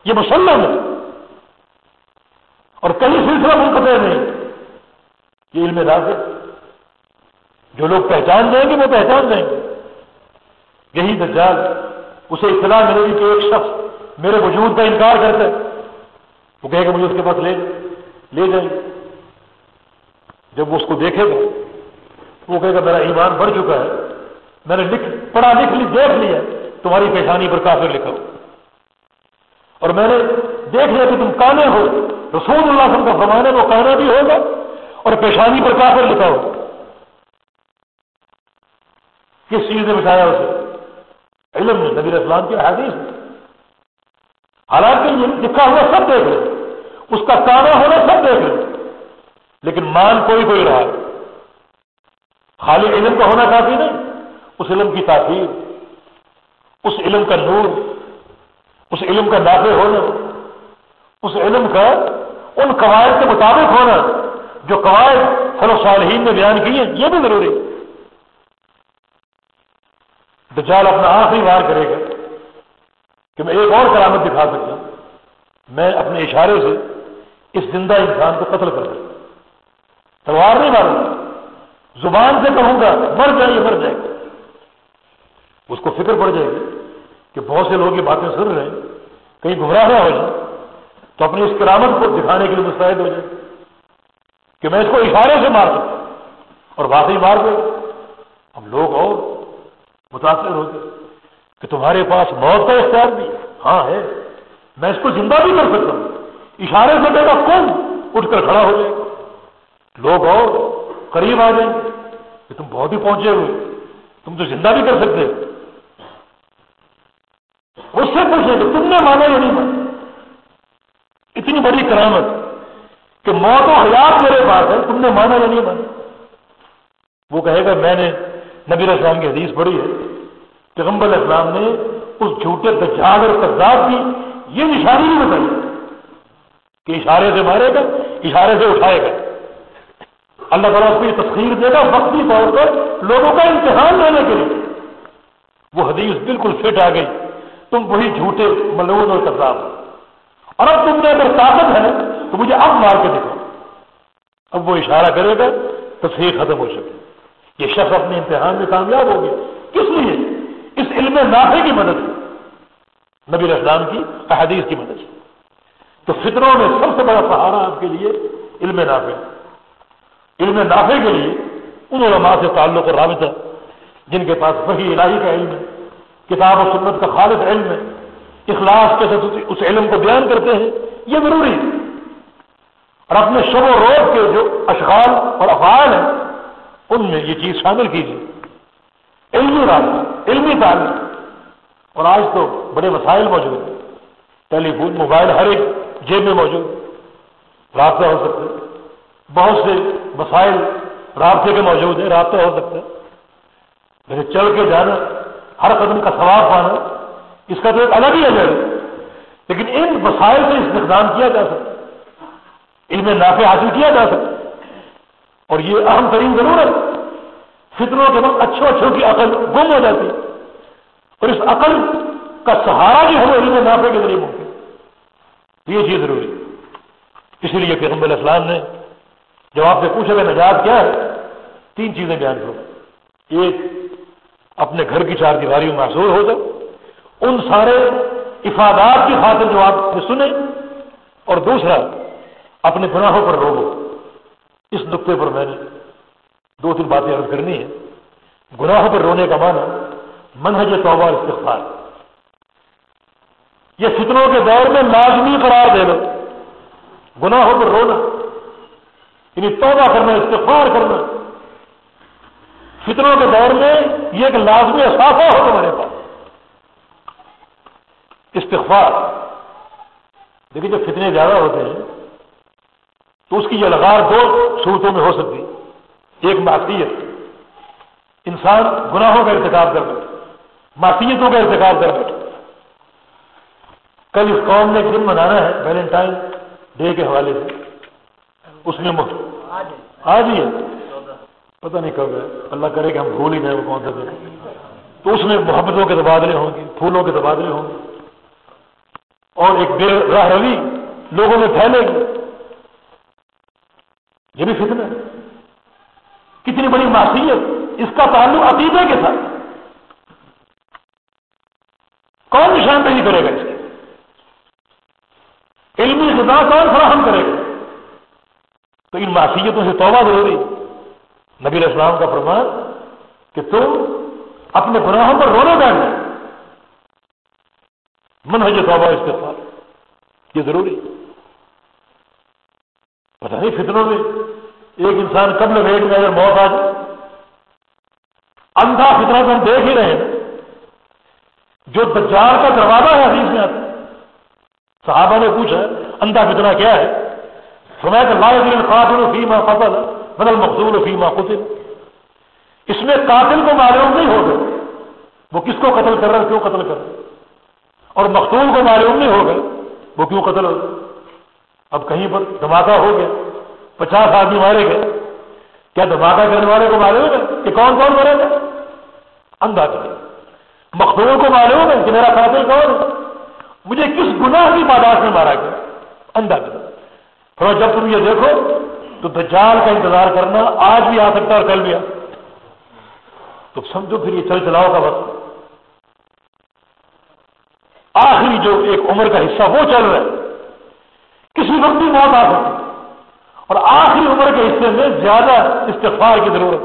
یہ مسلم ہے۔ اور کئی سلسلہ منقطع نہیں، یہ علم نافع جو لوگ پہچان دیں گے، وہ پہچان دیں گے۔ یہی دجال، اسے اطلاع ملے گی کہ ایک شخص میرے وجود کا انکار کرتا ہے۔ وہ کہے گا مجھے اس کے پاس لے لے جائیں۔ جب وہ اس کو دیکھے گا، وہ کہے گا، میرا ایمان بڑھ چکا ہے، میں نے لکھ پڑھا لکھ لی، دیکھ لیا تمہاری پیشانی پر کافر لکھا ہو۔ اور میں نے دیکھ لیا کہ تم کانے ہو۔ رسول اللہ وسلم کا فرمانا وہ کانا بھی ہوگا اور پیشانی پر کافر لکھا ہو۔ کس چیز نے بچایا اسے؟ علم میں نبی اسلام کی حدیث میں حالانکہ یہ لکھا ہوا سب دیکھ رہے اس کا کانا ہونا سب دیکھ رہے لیکن مان کوئی کوئی رہا۔ خالی علم کا ہونا کافی نہیں۔ اس علم کی تاثیر اس علم کا نور، اس علم کا داخل ہونا، اس علم کا، ان قواعد کے مطابق ہونا جو قواعد فلو صالحین نے بیان کی ہیں یہ بھی ضروری ہے۔ دجال اپنا آخری وار کرے گا کہ میں ایک اور کرامت دکھا سکتا ہوں۔ میں اپنے اشارے سے اس زندہ انسان کو قتل کر سکتا تلوار نہیں ماروں زبان سے کہوں گا، مر جائے مر جائے گا اس کو فکر پڑ جائے گی کہ بہت سے لوگ یہ باتیں سن رہے ہیں، کہیں گمراہ نہ ہو جائے تو اپنی اس کرامت کو دکھانے کے لیے مستعد ہو جائے کہ میں اس کو اشارے سے مار سکتا اور واقعی مار دے ہم لوگ اور متاثر ہو گئے کہ تمہارے پاس موت کا اختیار بھی ہاں ہے، میں اس کو زندہ بھی کر سکتا ہوں۔ اشارے سے میرا کون اٹھ کر کھڑا ہو جائے لوگ اور قریب آ جائیں گے کہ تم بہت ہی پہنچے ہوئے، تم تو زندہ بھی کر سکتے اس سے پوچھے کہ تم نے مانا یا نہیں مانا؟ اتنی بڑی کرامت کہ موت و حیات میرے پاس ہے، تم نے مانا یا نہیں مانا؟ وہ کہے گا، میں نے نبی اسلام کی حدیث پڑھی ہے پیغمبر اسلام نے اس جھوٹے دجال اور کذاب کی یہ نشانی نہیں بتائی کہ اشارے سے مارے گا اشارے سے اٹھائے گا اللہ تعالیٰ اس کو یہ تسخیر دے گا وقتی طور پر لوگوں کا امتحان لینے کے لیے۔ وہ حدیث بالکل فٹ آ گئی۔ تم وہی جھوٹے ملون اور کتاب اور اب تم نے اگر طاقت ہے تو مجھے اب مار کے دکھاؤ۔ اب وہ اشارہ کرے گا تصویر ختم ہو سکے یہ شخص اپنے امتحان میں کامیاب ہو گیا۔ کس لیے؟ اس علم نافے کی مدد سے۔ نبی اسلام کی احادیث کی مدد سے۔ تو فطروں میں سب سے بڑا سہارا آپ کے لیے علم نافع۔ علم نافع کے لیے ان علماء سے تعلق اور رابطہ، جن کے پاس وہی الہی کا علم ہے۔ کتاب و سنت کا خالص علم ہے۔ اخلاص کے ساتھ اس علم کو بیان کرتے ہیں، یہ ضروری ہے۔ اور اپنے شب و روز کے جو اشغال اور افعال ہیں، ان میں یہ چیز شامل کیجیے۔ علمی رابطہ، علمی تعلیم۔ اور آج تو بڑے مسائل موجود ہیں۔ ٹیلی فون، موبائل، ہر ایک جیب میں موجود رابطہ ہو سکتا ہے بہت سے مسائل رابطے کے موجود ہیں رابطہ ہو سکتا ہے لیکن چل کے جانا ہر قدم کا ثواب پانا اس کا تو ایک الگ ہی اجر ہے۔ لیکن ان وسائل سے استقدام کیا جا سکتا علم نافع حاصل کیا جا سکتا اور یہ اہم ترین ضرورت فطروں کے وقت اچھوں اچھوں کی عقل گم ہو جاتی اور اس عقل کا سہارا بھی ہمیں علم نافع کے ذریعے ممکن یہ چیز ضروری اسی لیے پیغمبر اسلام نے جب آپ سے پوچھا کہ نجات کیا ہے؟ تین چیزیں بیان کرو ایک اپنے گھر کی چار دیواریوں میں محسوس ہو جاؤ۔ ان سارے افادات کی خاطر جو آپ نے سنے اور دوسرا، اپنے گناہوں پر رو اس نقطے پر میں نے دو تین باتیں عرض کرنی ہے گناہوں پر رونے کا معنی منہج توبہ استغفار۔ یہ فتنوں کے دور میں لازمی قرار دے لو گناہوں پر رونا یعنی توبہ کرنا، استغفار کرنا۔ فتنوں کے دور میں یہ ایک لازمی اثاثہ ہو تمہارے پاس۔ استغفار۔ دیکھیے جب فتنے زیادہ ہوتے ہیں تو اس کی یہ لگار دو صورتوں میں ہو سکتی۔ ایک معصیت۔ انسان گناہوں کا ارتکاب کر بیٹھے معصیتوں کا ارتکاب کر بیٹھے کل اس قوم نے ایک دن منانا ہے ویلنٹائن ڈے کے حوالے سے۔ اس میں آج ہی ہے۔ پتہ نہیں کب ہے۔ اللہ کرے کہ ہم بھول ہی جائیں وہ کون سا دن تو اس میں محبتوں کے تبادلے ہوں گے، پھولوں کے تبادلے ہوں گے۔ اور ایک بے راہ روی لوگوں میں پھیلے گی۔ یہ بھی فتنہ ہے۔ کتنی بڑی معصیت، اس کا تعلق عقیدے کے ساتھ۔ کون نشاندہی کرے گا اس کی؟ علمی غذا کون فراہم کرے گا؟ تو ان معصیتوں سے توبہ ضروری نبی اسلام کا فرمان کہ تم اپنے گناہوں پر رونے بیٹھنا منہج توبہ استفار یہ ضروری۔ پتہ نہیں فطروں میں ایک انسان کب ویٹ میں اگر موت آ جائے۔ اندھا فطرہ تو ہم دیکھ ہی رہے ہیں۔ جو دجال کا دروازہ ہے حدیث میں آتا صحابہ نے پوچھا، اندھا فطرہ کیا ہے؟ سمے کا لا قاتل فیما فضل بدل مقصول فیما قتل۔ اس میں قاتل کو معلوم نہیں ہوگا۔ وہ کس کو قتل کر رہا ہے، کیوں قتل کر رہا ہے؟ اور مقتول کو معلوم نہیں ہوگا، وہ کیوں قتل ہو اب کہیں پر دھماکہ ہو گیا، پچاس آدمی مارے گئے۔ کیا دھماکہ کرنے والے کو معلوم ہے کہ کون کون مرے گا؟ اندھا کرے مقتول کو معلوم ہے کہ میرا قاتل کون ہے۔ مجھے کس گناہ کی پاداش میں مارا گیا؟ اندھا کرے تھوڑا جب تم یہ دیکھو تو دجال کا انتظار کرنا آج بھی آ سکتا ہے اور کل بھی آ تو سمجھو پھر یہ چل چلاؤ کا وقت۔ آخری جو ایک عمر کا حصہ وہ چل رہا ہے۔ کسی وقت بھی موت آ سکتی۔ اور آخری عمر کے حصے میں زیادہ استغفار کی ضرورت۔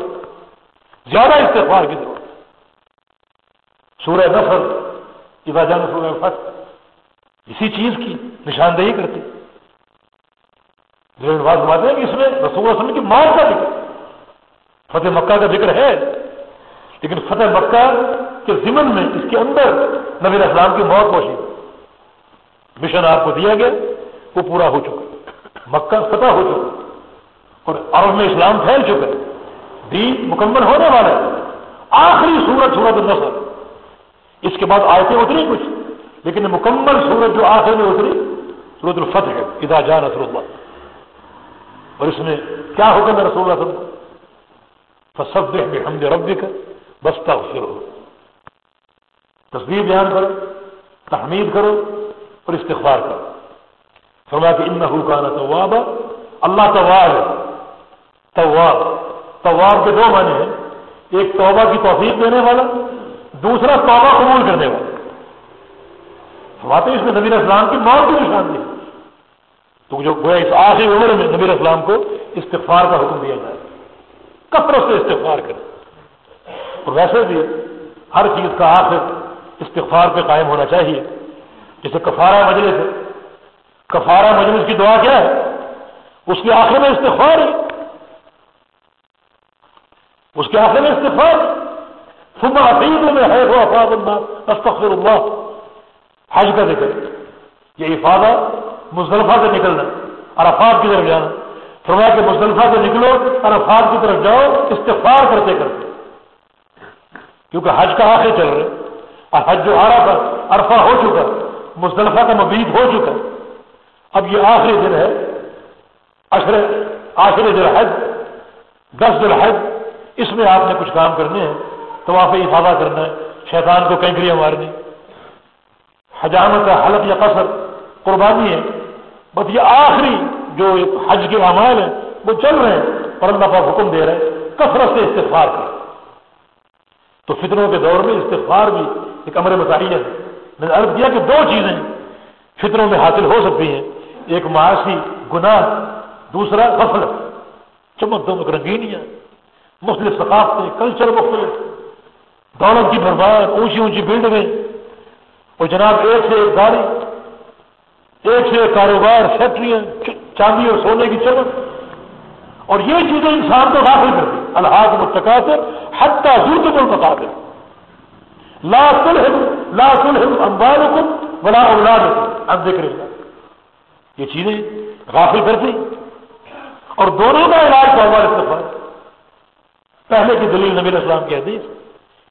زیادہ استغفار کی ضرورت۔ سورہ نفر جان سورہ فت اسی چیز کی نشاندہی کرتی بات ہے کہ اس میں رسول وسلم کی موت کا ذکر۔ فتح مکہ کا ذکر ہے۔ لیکن فتح مکہ کے ضمن میں اس کے اندر نبی اسلام کی موت پہنچی۔ مشن آپ کو دیا گیا، وہ پورا ہو چکا۔ مکہ فتح ہو چکا۔ اور عرب میں اسلام پھیل چکا۔ ہے دین مکمل ہونے والا ہے۔ آخری سورج سورت النصر۔ اس کے بعد آیتیں اتری کچھ، لیکن مکمل سورج جو آخر میں اتری، سورت الفتح ادا جان رسول اللہ۔ اور اس میں کیا حکم ہے رسول اللہ فصب حمد رب کا بستہ ہو تصویر بیان کرو، تحمید کرو اور استغفار کرو۔ فرما کہ ان حکان طواب اللہ طواب ہے۔ طواب طواب کے دو معنی ہیں۔ ایک توبہ کی توفیق دینے والا، دوسرا توبہ قبول کرنے والا۔ فرماتے اس میں نبیر اسلام کی موت کی نشان دی۔ تو جو گویا اس آخری عمر میں نبیر اسلام کو استغفار کا حکم دیا جائے، کثرت سے استغفار کرے۔ اور ویسے بھی ہر چیز کا آخر استغفار پہ قائم ہونا چاہیے۔ جیسے کفارہ مجلس ہے۔ کفارہ مجلس کی دعا کیا ہے؟ اس کے آخر میں استغفار ہے۔ اس کے آخر میں استغفار۔ صبح عقید میں ہے وہ افاد اللہ استغفر اللہ۔ حج کا ذکر۔ یہ افادہ مزدلفہ سے نکلنا عرفات کی طرف جانا فرمایا کہ مزدلفہ سے نکلو، عرفات کی طرف جاؤ، استغفار کرتے کرتے۔ کیونکہ حج کا آخر چل رہے اور حج جو آ رہا تھا عرفہ ہو چکا، مزدلفہ کا مبید ہو چکا۔ اب یہ آخری دن ہے، عشر آخر دل حج دس دل حج اس میں آپ نے کچھ کام کرنے ہیں تو وہاں پہ افادہ کرنا ہے، شیطان کو کینکریاں مارنی۔ حجامت کا حلق یا قصر قربانی ہے بس یہ آخری جو حج کے اعمال ہیں، وہ چل رہے ہیں، پر اللہ کا حکم دے رہے ہیں، کثرت سے استفار کر تو فطروں کے دور میں استفار بھی ایک امر متعین ہے۔ میں نے عرض کیا کہ دو چیزیں فطروں میں حاصل ہو سکتی ہیں۔ ایک معاشی گناہ، دوسرا غفلت۔ چمک دمک رنگینیاں، مختلف ثقافتیں کلچر مختلف دولت کی برباد، اونچی اونچی بلڈنگیں اور جناب ایک سے ایک گاڑی ایک کاروبار، فیکٹریاں، چاندی اور سونے کی چمک اور یہ چیزیں انسان کو داخل کرتی الحاظ متقاطر حتہ زود المقابل لا سلحم لا سلحم امبالکم ولا اولادکم۔ اب ذکر یہ چیزیں غافل کرتی اور دونوں کا علاج توبہ استفاد پہلے کی دلیل نبی اسلام کی حدیث،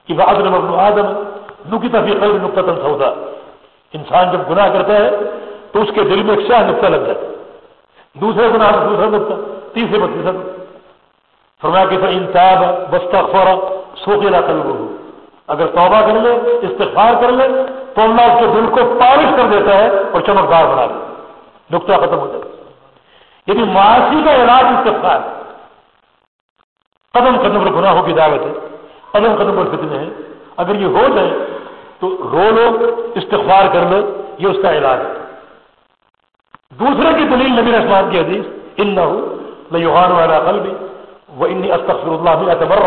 کہ بعد نمبر آدم نو کی تفیق نقطہ سودا انسان جب گناہ کرتا ہے تو اس کے دل میں ایک شاہ نقطہ لگ جاتا دوسرے گناہ میں دوسرا نقطہ، تیسرے پر تیسرا فرمایا کہ انتاب بستہ خورا سوکھے لا کر اگر توبہ کر لے، استغفار کر لے، تو اللہ اس کے دل کو پالش کر دیتا ہے اور چمکدار بنا دیتا ہے۔ نقطہ ختم ہو جائے یعنی معاشی کا علاج استفار ہے قدم قدم پر گناہوں کی دعوت ہے۔ قدم قدم پر فتنے ہیں۔ اگر یہ ہو جائے، تو رو لو، استغفار کر لو، یہ اس کا علاج ہے۔ دوسرے کی دلیل نبی اسلام کی حدیث ان نہ ہو میں والا قل بھی وہ انی استغفر اللہ بھی اعتبر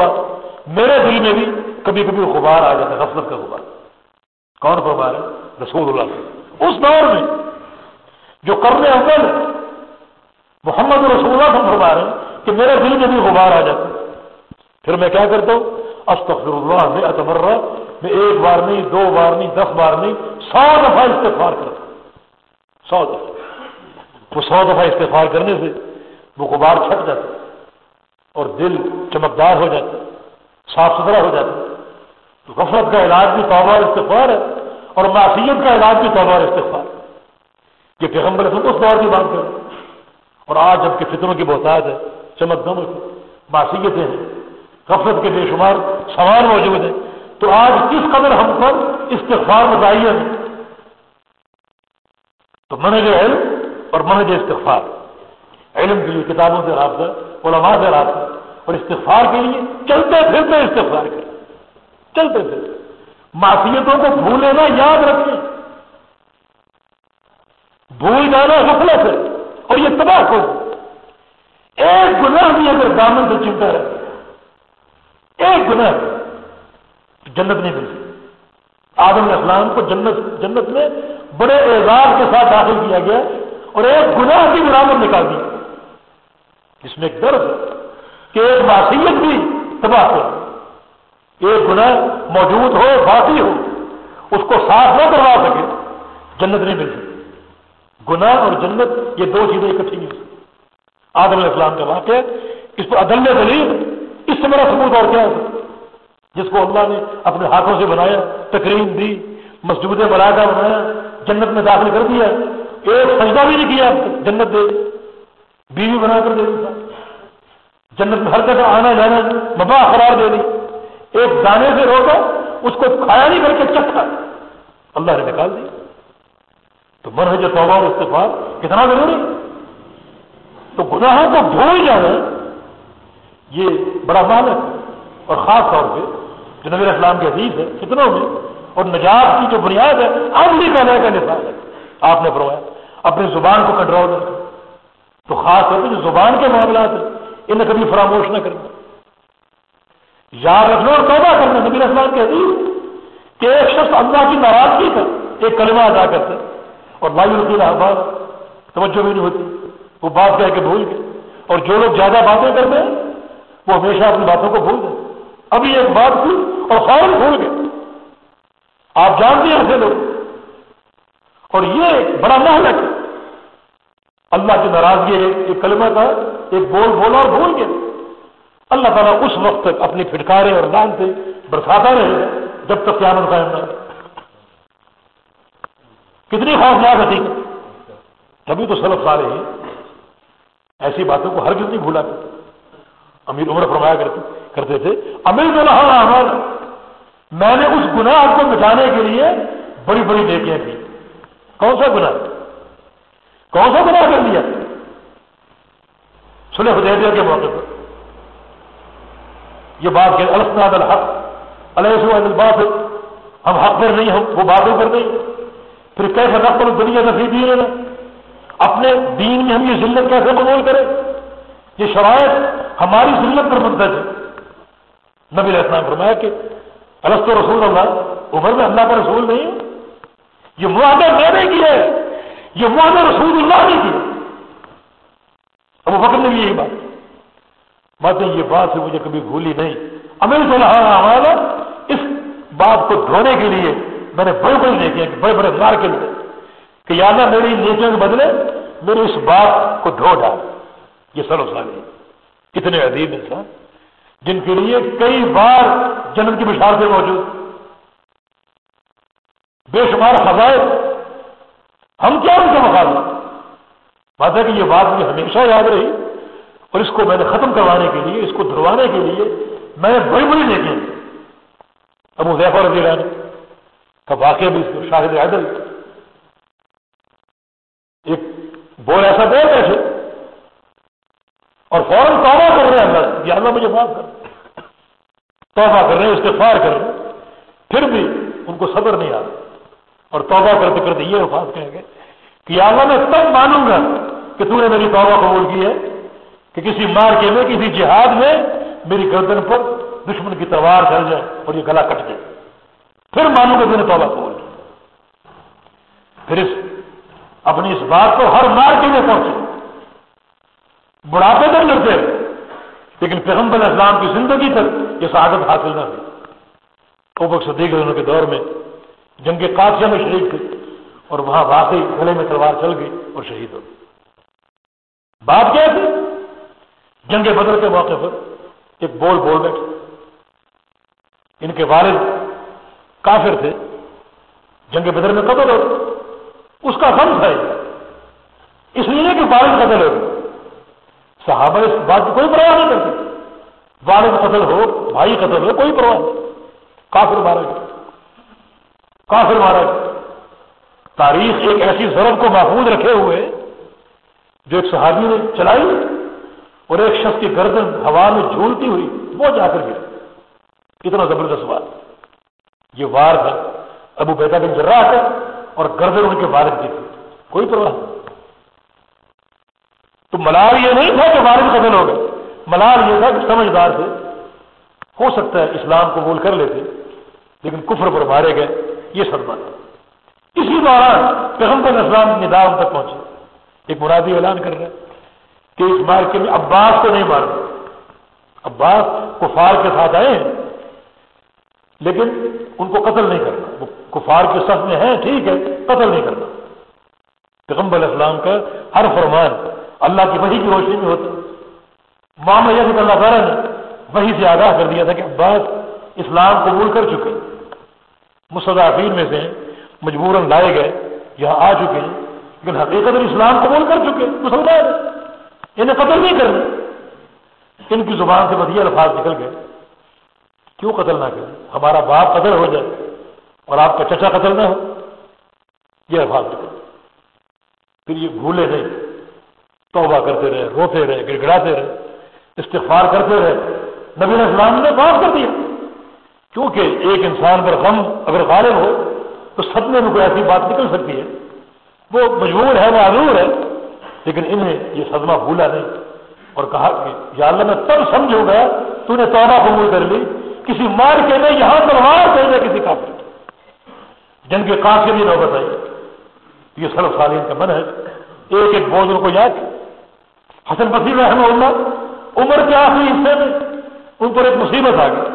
میرے دل میں بھی کبھی کبھی غبار آ جاتا ہے، غفلت کا غبار۔ کون غبار ہے؟ رسول اللہ سے اس دور میں جو کرنے اول محمد رسول اللہ ہم فرما رہے ہیں کہ میرے دل میں بھی غبار آ جاتا پھر میں کیا کرتا ہوں؟ استغفر اللہ میں اتمرہ میں ایک بار نہیں، دو بار نہیں، دس بار نہیں، سو دفعہ استغفار کرتا ہوں۔ سو دفعہ۔ وہ سو دفعہ استغفار کرنے سے وہ غبار چھٹ جاتا اور دل چمکدار ہو جاتا صاف ستھرا ہو جاتا تو غفلت کا علاج بھی توبہ استغفار ہے اور معصیت کا علاج بھی توبہ استغفار ہے۔ یہ پیغمبر اس دور کی بات کریں اور آج جبکہ فطروں کی بہتات ہے چمک دم معصیتیں ہیں، غفلت کے بے شمار سوال موجود ہیں۔ تو آج کس قدر ہم پر استغفار متعین ہے تو منج علم اور منج استغفار. علم کے لیے کتابوں سے رابطہ علماء سے رابطہ اور استغفار کے لیے چلتے پھرتے استغفار کریں۔ چلتے پھرتے۔ معصیتوں کو بھولے نہ، یاد رکھیں۔ بھول جانا غفلت ہے، اور یہ تباہ کو ایک گناہ بھی اگر دامن سے چنتا رہے، ایک گناہ جنت نہیں ملتی۔ آدم اسلام کو جنت جنت میں بڑے اعزاز کے ساتھ داخل کیا گیا۔ اور ایک گناہ کی برامد نکال دی۔ جس میں ایک درد، کہ ایک معصیت بھی تباہ ہو۔ ایک گناہ موجود ہو باقی ہو۔ اس کو صاف نہ کروا سکے، جنت نہیں مل سکتی گناہ اور جنت یہ دو چیزیں اکٹھی نہیں آدم علیہ السلام کا واقعہ اس پر عدل دلیل، اس سے میرا ثبوت اور کیا ہے؟ جس کو اللہ نے اپنے ہاتھوں سے بنایا تقریب دی مسجود مراجہ بنایا، جنت میں داخل کر دیا۔ ایک سجدہ بھی نہیں کیا، جنت دے بیوی بنا کر دے دی جنت میں ہر جگہ آنا جانا مبا قرار دے دی۔ ایک دانے سے روکا، اس کو کھایا نہیں کر کے چکھا۔ اللہ نے نکال دی۔ تو مرحج توبہ اور استفاد کتنا ضروری؟ تو گناہوں کو بھول جانا یہ بڑا مال ہے۔ اور خاص طور پہ جو نبی اسلام کے عزیز ہے کتنوں میں اور نجات کی جو بنیاد ہے عملی کرنے کا نظام ہے۔ آپ نے فرمایا۔ اپنی زبان کو کنٹرول میں تو خاص طور پہ جو زبان کے معاملات ہیں انہیں کبھی فراموش نہ کرنا۔ یاد رکھنا اور توبہ کرنا۔ نبی اسلام کے عزیز کہ ایک شخص اللہ کی ناراضگی کا ایک کلمہ ادا کرتے اور لائی رکھی رہا توجہ بھی نہیں ہوتی۔ وہ بات کہہ کے بھول گئے۔ اور جو لوگ زیادہ باتیں کرتے ہیں، وہ ہمیشہ اپنی باتوں کو بھول گئے۔ ابھی ایک بات تھی اور فوراً بھول گئے۔ آپ جانتے ہیں ایسے لوگ۔ اور یہ بڑا محنت ہے۔ اللہ کی ناراضگی ایک کلمہ کا ایک بول بولا اور بھول گیا۔ اللہ تعالیٰ اس وقت تک اپنی پھٹکارے اور لان سے برساتا رہے۔ جب تک قیامت قائم نہ کتنی خوفناک حقیقت تبھی تو سلف سارے ہیں۔ ایسی باتوں کو ہر کس نہیں بھولا کرتے۔ امیر عمر فرمایا کرتے کرتے تھے، امیر جو رہا میں نے اس گناہ کو مٹانے کے لیے بڑی بڑی نیکیاں کی۔ کون سا گناہ؟ کون سا گناہ کر لیا سلح حدیبیہ کے موقع پر۔ یہ بات کہ السناد الحق علیہ الباف ہم حق پر نہیں، ہم وہ باتوں پر نہیں۔ پھر کیسے نقل دنیا نفی دی رہے اپنے دین میں ہم یہ ذلت کیسے قبول کریں؟ یہ شرائط ہماری ذلت پر منتج ہے نبی علیہ السلام فرمایا کہ السط رسول اللہ، عمر میں اللہ کا رسول نہیں یہ معاہدہ میں نے کیا ہے۔ یہ معاہدہ رسول اللہ نے کیا ابو بکر نے بھی یہی بات بات یہ بات سے مجھے کبھی بھولی نہیں۔ امیر صلی اللہ ہاں، ہاں، ہاں، اس بات کو دھونے کے لیے میں نے بڑے بڑے دیکھے بڑے بڑے مار کے لیے کہ یاد میری نیچوں کے بدلے میرے اس بات کو دھو ڈال۔ یہ سلو سال کتنے عظیم انسان، جن کے لیے کئی بار جنم کی بشار سے موجود۔ بے شمار خزائے ہم کیا ان کا مقابلہ؟ بات ہے کہ یہ بات مجھے ہمیشہ یاد رہی اور اس کو میں نے ختم کروانے کے لیے، اس کو دھروانے کے لیے میں نے بڑی بڑی دیکھی ابو زیفر رضی اللہ کا واقعہ بھی شاہد عدل ایک بول ایسا بول ایسے اور فوراً توبہ کر رہے ہیں اللہ یہ اللہ مجھے معاف کر۔ توبہ کر رہے ہیں استفار کر رہے ہیں۔ پھر بھی ان کو صبر نہیں آ رہا اور توبہ کرتے کرتے یہ وفات کہیں گے کہ اللہ میں تب مانوں گا کہ تو نے میری توبہ قبول کی ہے، کہ کسی مار کے میں، کسی جہاد میں میری گردن پر دشمن کی تلوار چل جائے اور یہ گلا کٹ جائے۔ پھر مانوں گا میں نے توبہ قبول پھر اس، اپنی اس بات کو ہر مار کے لیے پہنچے۔ بڑھاپے تک لڑتے لیکن پیغمبر اسلام کی زندگی تک یہ سعادت حاصل نہ ہوئی۔ وہ صدیق کے دور میں جنگ قادشہ میں شریک تھے اور وہاں واقعی گلے میں تلوار چل گئی اور شہید ہو گئی بات کیا تھی جنگ بدر کے موقع پر ایک بول بول بیٹھے۔ ان کے والد کافر تھے۔ جنگ بدر میں قتل ہو اس کا غم تھا اس لیے کہ والد قتل ہو صحابہ اس بات کی کوئی پرواہ نہیں کرتے۔ والد قتل ہو، بھائی قتل ہو، کوئی پرواہ نہیں۔ کافر مارا گیا کافر مارا تاریخ ایک ایسی ضرب کو محفوظ رکھے ہوئے جو ایک صحابی نے چلائی اور ایک شخص کی گردن ہوا میں جھولتی ہوئی وہ جا کر گیا۔ کتنا زبردست بات یہ وار تھا۔ ابو بیتا بن جرا تھا اور گردن ان کے والد کی تھی۔ کوئی پرواہ نہیں۔ تو ملال یہ نہیں تھا کہ والد قتل ہو گئے۔ ملال یہ تھا کہ سمجھدار تھے۔ ہو سکتا ہے اسلام کو بول کر لیتے، لیکن کفر پر مارے گئے۔ یہ صدمہ تھا اسی دوران پیغمبر اسلام ندام تک پہنچے۔ ایک مرادی اعلان کر رہے کہ اس بار کے لیے عباس کو نہیں مارنا۔ عباس کفار کے ساتھ آئے ہیں، لیکن ان کو قتل نہیں کرنا۔ وہ کفار کے سخت میں ہیں، ٹھیک ہے، قتل نہیں کرنا۔ پیغمبر علیہ السلام کا ہر فرمان اللہ کی وحی کی روشنی میں ہوتا۔ معاملہ یہ کہ اللہ تعالیٰ نے وہی سے آگاہ کر دیا تھا کہ عباس اسلام قبول کر چکے۔ مصدافین میں سے مجبوراً لائے گئے، یہاں آ چکے ہیں لیکن حقیقت اسلام قبول کر چکے، مسلمان انہیں قتل نہیں کرنا۔ ان کی زبان سے بدیا الفاظ نکل گئے۔ کیوں قتل نہ کریں؟ ہمارا باپ قتل ہو جائے اور آپ کا چچا قتل نہ ہو۔ یہ الفاظ نکل پھر یہ بھولے نہیں۔ توبہ کرتے رہے، روتے رہے گڑ گڑاتے رہے، استغفار کرتے رہے۔ نبی اسلام نے معاف کر دیا۔ کیونکہ ایک انسان پر غم اگر غالب ہو تو صدمے میں کوئی ایسی بات نکل سکتی ہے۔ وہ مجبور ہے وہ عذور ہے، لیکن انہیں یہ صدمہ بھولا نہیں۔ اور کہا کہ یا اللہ، میں تب سمجھو گیا تو نے توبہ قبول کر لی۔ کسی مار کے میں یہاں تلوار دے دے کسی کافر جن کے کافی بھی نہ بتائی یہ سرف سالین کا من ہے ایک ایک بوجھ کو یاد۔ حسن بصیر رحمہ اللہ، عمر کے آخری حصے میں ان پر ایک مصیبت آ گئی۔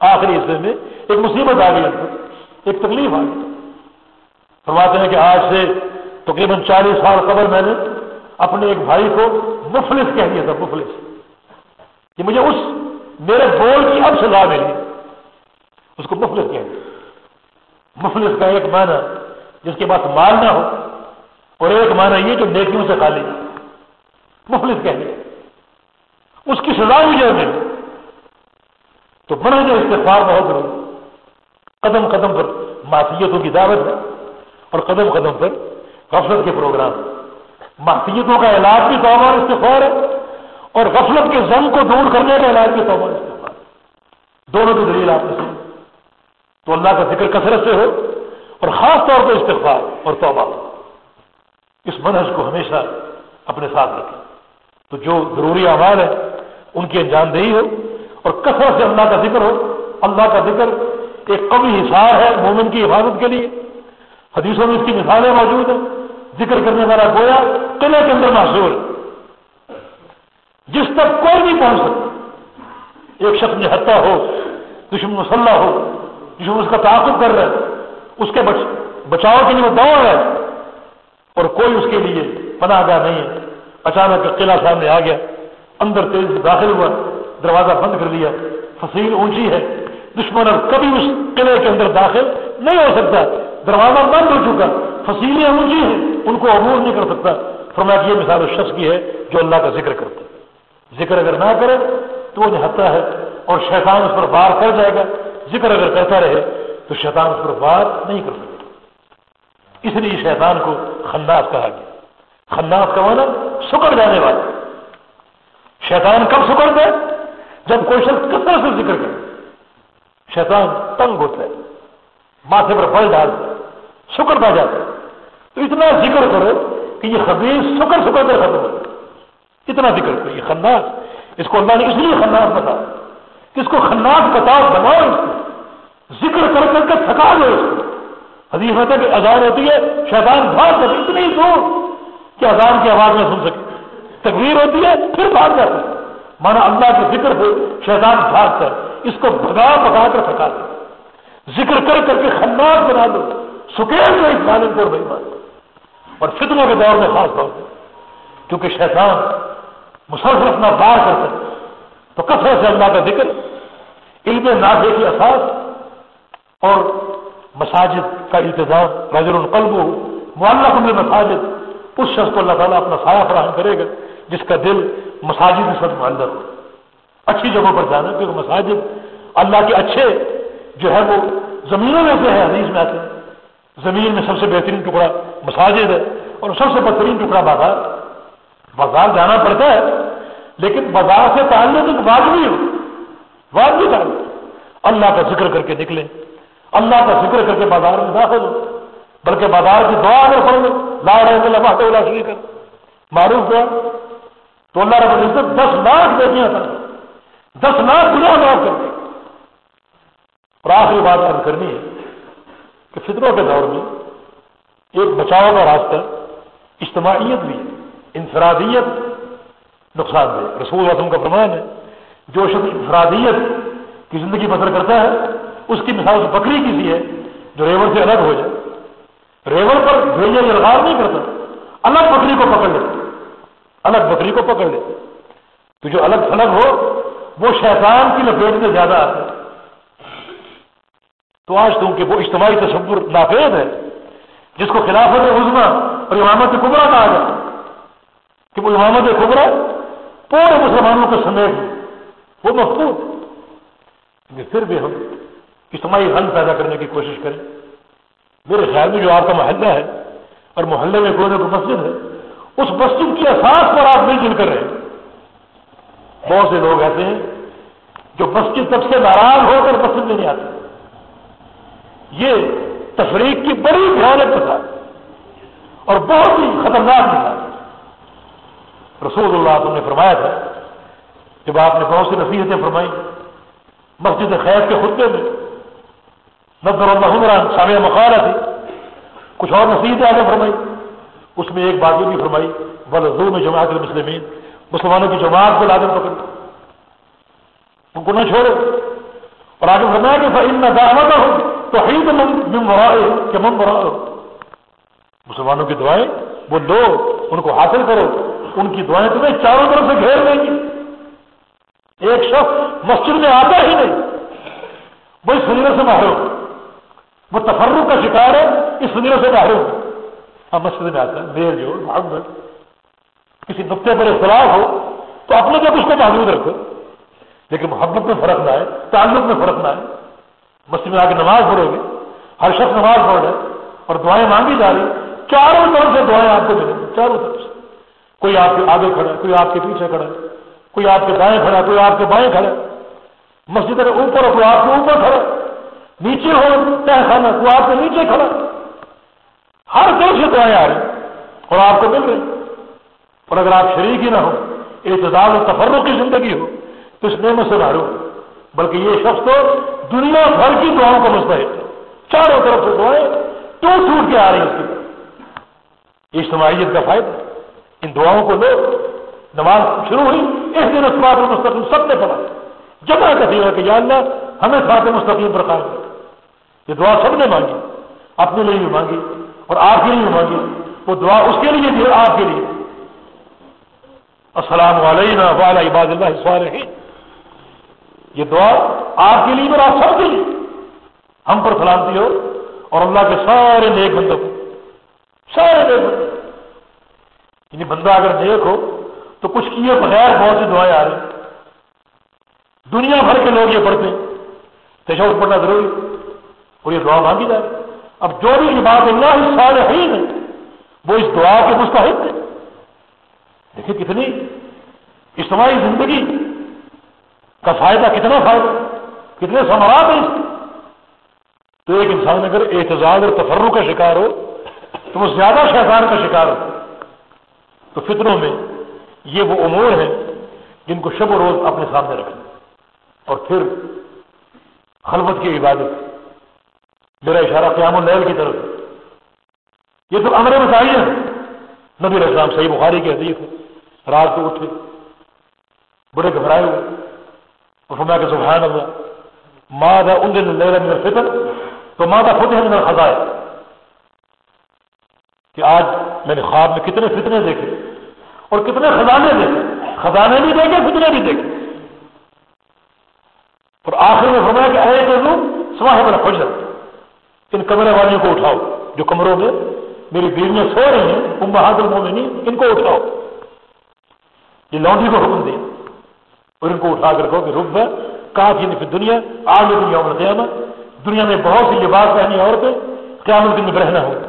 آخری حصے میں ایک مصیبت آ گئی ان پر ایک تکلیف آ گئی۔ فرماتے ہیں کہ آج سے تقریباً چالیس سال قبل میں نے اپنے ایک بھائی کو مفلس کہہ دیا تھا، مفلس۔ کہ مجھے اس میرے بول کی اب سزا ملی۔ اس کو مفلس کہہ دیا۔ مفلس کا ایک معنی جس کے پاس مال نہ ہو، اور ایک معنی یہ جو نیکیوں سے خالی مفلس کہہ دیا۔ اس کی سزا مجھے ملی۔ تو بڑا جو استفار بہت ضروری قدم قدم پر معصیتوں کی دعوت ہے اور قدم قدم پر غفلت کے پروگرام معصیتوں کا علاج بھی توبہ استفار ہے اور غفلت کے زنگ کو دور کرنے کا علاج بھی توبہ استفار دونوں کی دلیل آپ نے تو اللہ کا ذکر کثرت سے ہو اور خاص طور پر استفار اور توبہ۔ اس منحص کو ہمیشہ اپنے ساتھ رکھیں۔ تو جو ضروری اعمال ہے ان کی انجام دہی ہو۔ اور کثرت سے اللہ کا ذکر ہو۔ اللہ کا ذکر ایک قوی حصار ہے مومن کی حفاظت کے لیے۔ حدیثوں میں اس کی مثالیں موجود ہیں۔ ذکر کرنے والا گویا قلعے کے اندر محصور۔ جس تک کوئی نہیں پہنچ سکتا ایک شخص نہتا ہو، دشمن مسلح ہو، دشمن اس کا تعاقب کر رہا ہے، اس کے بچ، بچاؤ کے لیے وہ دوڑ رہا ہے۔ اور کوئی اس کے لیے پناہ گاہ نہیں ہے۔ اچانک قلعہ سامنے آ گیا، اندر تیز داخل ہوا۔ دروازہ بند کر لیا۔ فصیل اونچی ہے۔ دشمن اور کبھی اس قلعے کے اندر داخل نہیں ہو سکتا۔ دروازہ بند ہو چکا۔ فصیلیں اونچی ہیں۔ ان کو عبور نہیں کر سکتا۔ فرمایا کہ یہ مثال اس شخص کی ہے جو اللہ کا ذکر کرتا ہے۔ ذکر اگر نہ کرے تو وہ نہتا ہے اور شیطان اس پر بار کر جائے گا۔ ذکر اگر کرتا رہے تو شیطان اس پر بار نہیں کر سکتا۔ اس لیے شیطان کو خنداس کہا گیا۔ خنداس کا مانا سکڑ جانے والا۔ شیطان کب سکڑ گئے جب کوئی شخص کثرت سے ذکر کرے، شیطان تنگ ہوتا ہے، ماتھے پر بل ڈالتا ہے سکڑتا جاتا ہے۔ تو اتنا ذکر کرو کہ یہ خبیص سکڑ سکڑ کر ختم ہو اتنا ذکر کرو، یہ خناس۔ اس کو اللہ نے اس لیے خناس بتا کہ اس کو خناس کتاب بناؤ۔ اس کو ذکر کر کر کے تھکا دو اس کو۔ حدیث ہوتا ہے کہ اذان ہوتی ہے، شیطان بھاگ کر اتنی دور کہ اذان کی آواز میں سن سکے۔ تقریر ہوتی ہے، پھر بھاگ جاتا ہے۔ مانا اللہ کے ذکر کو شیطان بھاگ کر، اس کو بھگا بھگا کر تھکا دو ذکر کر کر کے خناس بنا دو سکیل میں اس ظالم کو بھائی مان اور فتنوں کے دور میں خاص طور پہ کیونکہ شیطان مسلسل اپنا بار کر سکتے تو کثرت سے اللہ کا ذکر؟ علم نافے کی اثاث اور مساجد کا انتظام۔ رجر القلب ہو معلق میں مساجد اس شخص کو اللہ تعالیٰ اپنا سایہ فراہم کرے گا، جس کا دل مساجد کے ساتھ معلق ہو۔ اچھی جگہوں پر جانا، کیونکہ مساجد اللہ کے اچھے جو ہے وہ زمینوں میں سے ہے حدیث میں آتے ہیں۔ زمین میں سب سے بہترین ٹکڑا مساجد ہے اور سب سے بہترین ٹکڑا بازار۔ بازار جانا پڑتا ہے، لیکن بازار سے تعلق ایک واجبی ہو۔ واجبی تعلق۔ اللہ کا ذکر کر کے نکلے اللہ کا ذکر کر کے بازار میں داخل ہو بلکہ بازار کی دعا اگر پڑھ لو لا رہے لبا اللہ معروف ہوا۔ تو اللہ رب العزت دس لاکھ بیٹیاں تھا دس لاکھ گنا معاف کر اور آخری بات کرنی ہے کہ فطروں کے دور میں ایک بچاؤ کا راستہ اجتماعیت بھی ہے، انفرادیت نقصان دہ۔ رسول وسلم کا فرمان ہے، جو شخص انفرادیت کی زندگی بسر کرتا ہے، اس کی مثال بکری کسی ہے جو ریور سے الگ ہو جائے۔ ریور پر بھیجے الغار نہیں کرتا، الگ بکری کو پکڑ لیتا۔ الگ بکری کو پکڑ لیتا تو جو الگ تھلگ ہو، وہ شیطان کی لپیٹ میں زیادہ آتا ہے تو آج تو کہ وہ اجتماعی تصور ناپید ہے، جس کو خلافت عظما اور امامت کبرا کہا جاتا کہ وہ امامت کبرا پورے مسلمانوں کے سمیت وہ مخصوص پھر بھی ہم اجتماعی حل پیدا کرنے کی کوشش کریں۔ میرے خیال میں جو آپ کا محلہ ہے اور محلے میں کوئی نہ کوئی مسجد ہے اس مسجد کی احساس پر آپ مل جل کر رہے بہت سے لوگ ایسے ہیں جو مسجد سب سے ناراض ہو کر مسجد میں نہیں آتے۔ یہ تفریق کی بڑی بھیانک مثال اور بہت ہی خطرناک مثال رسول اللہ تم نے فرمایا تھا، جب آپ نے بہت سی نصیحتیں فرمائی مسجد خیر کے خطبے میں، نظر اللہ عمران سامع مقالہ تھی، کچھ اور نصیحتیں آگے فرمائی۔ اس میں ایک بات یہ بھی فرمائی بلزو میں جماعت المسلمین مسلمانوں کی جماعت کو لازم پکڑ۔ ان کو نہ چھوڑو۔ اور آگے فرمایا کہ ان میں دعوت ہو تو عید کہ من مرا مسلمانوں کی دعائیں، وہ لو ان کو حاصل کرو۔ ان کی دعائیں تمہیں چاروں طرف سے گھیر لیں گی۔ ایک شخص مسجد میں آتا ہی نہیں۔ وہ اس سنیرے سے محروم۔ وہ تفرق کا شکار ہے، اس سنیرے سے محروم۔ ہاں مسجد میں آتا ہے میل جو محمد کسی نقطے پر اختلاف ہو، تو اپنے جب اس کو محدود رکھو۔ لیکن محبت میں فرق نہ آئے، تعلق میں فرق نہ آئے۔ مسجد میں آ کے نماز پڑھو گے، ہر شخص نماز پڑھ رہے اور دعائیں مانگی جا رہی چاروں طرف سے دعائیں آپ کو ملیں گی، چاروں طرف سے۔ کوئی آپ کے آگے کھڑا ہے، کوئی آپ کے پیچھے کھڑا ہے، کوئی آپ کے دائیں کھڑا کوئی آپ کے بائیں کھڑا مسجد کے اوپر کوئی آپ کے اوپر کھڑا نیچے ہو تہ خانہ، کوئی آپ کے نیچے کھڑا ہر طرف سے دعائیں آ رہی اور آپ کو مل رہی اور اگر آپ شریک ہی نہ ہو اعتدال و تفرق کی زندگی ہو، تو اس نعمت سے بھارو بلکہ یہ شخص تو دنیا بھر کی دعاؤں کا مستحق ہے۔ چاروں طرف سے دعائیں ٹوٹ ٹوٹ کے آ رہی ہیں اس کی اجتماعیت کا فائدہ ان دعاؤں کو لو نماز شروع ہوئی اس دن اسباب مستقیم سب نے پڑھا۔ جمع کثیر کہ یا اللہ ہمیں ساتھ مستقیم پر قائم کر یہ دعا سب نے مانگی، اپنے لیے بھی مانگی۔ اور آپ کے لیے بھی مانگی وہ دعا اس کے لیے بھی آپ کے لیے۔ السلام علیکم والا عباد اللہ صالحین۔ یہ دعا آپ کے لیے اور آپ سب کے لیے۔ ہم پر سلامتی ہو اور اللہ کے سارے نیک بندوں کو۔ سارے نیک بندوں یعنی بندہ اگر نیک ہو تو کچھ کیے بغیر بہت سی دعائیں آ رہی دنیا بھر کے لوگ یہ پڑھتے ہیں۔ تشور پڑھنا ضروری اور یہ دعا مانگی جائے اب جو بھی بات اللہ سارے ہی وہ اس دعا کے مستحق ہے دیکھیں کتنی اجتماعی زندگی کا فائدہ کتنا فائدہ کتنے سمرات ہیں تو ایک انسان اگر احتجاج اور تفروں کا شکار ہو، تو وہ زیادہ شیطان کا شکار ہو۔ تو فطروں میں یہ وہ امور ہیں جن کو شب و روز اپنے سامنے رکھنا۔ اور پھر خلوت کی عبادت۔ میرا اشارہ قیام اللیل کی طرف یہ تو امر مسائل ہیں نبی اسلام صحیح بخاری کی حدیث ہے۔ رات کو اٹھے۔ بڑے گھبرائے ہوئے۔ اور فرمایا کہ سبحان اللہ۔ ماں ان دن لے میرا فطر تو ماں کا خود ہے میرا خزائے کہ آج میں نے خواب میں کتنے فتنے دیکھے۔ اور کتنے خزانے دیکھے۔ خزانے بھی دیکھے، فتنے بھی دیکھے۔ اور آخر میں فرمایا کہ اے کہ سواہ میرا خوش ان کمرے والیوں کو اٹھاؤ، جو کمروں میں میری بیویاں سو رہی ہیں ان بہادر مومنی ان کو اٹھاؤ۔ یہ لانڈری کو حکم دیا اور ان کو اٹھا کر کہو کہ رب ہے کہاں کی دنیا آج دنیا عمر قیامت دنیا میں بہت سی لباس پہنی عورتیں قیامت دن میں رہنا ہوگا۔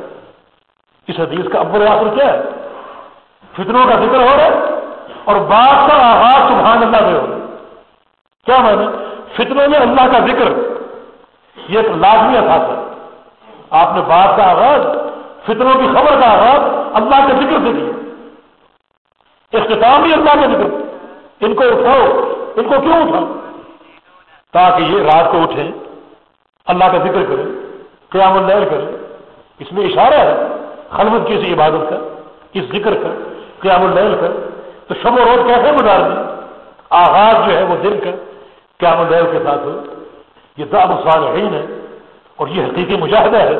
اس حدیث کا ابر آخر کیا ہے؟ فتنوں کا ذکر ہو رہا ہے اور بات کا آغاز سبحان اللہ میں ہو رہا کیا مانا فتنوں میں اللہ کا ذکر یہ ایک لازمی اثاث ہے۔ آپ نے بات کا آغاز فتنوں کی خبر کا آغاز اللہ کے ذکر سے کیا۔ اختتام بھی اللہ کا ذکر۔ ان کو اٹھاؤ۔ ان کو کیوں اٹھاؤ؟ تاکہ یہ رات کو اٹھیں، اللہ کا ذکر کریں، قیام اللیل کریں۔ اس میں اشارہ ہے، خلوت کی سی عبادت کا، اس ذکر کا، قیام اللیل کا۔ تو شب و روز کیسے گزار دیں آغاز جو ہے وہ دن کا، قیام اللیل کے ساتھ ہو۔ یہ دعب الصالحین ہے۔ اور یہ حقیقی مجاہدہ ہے،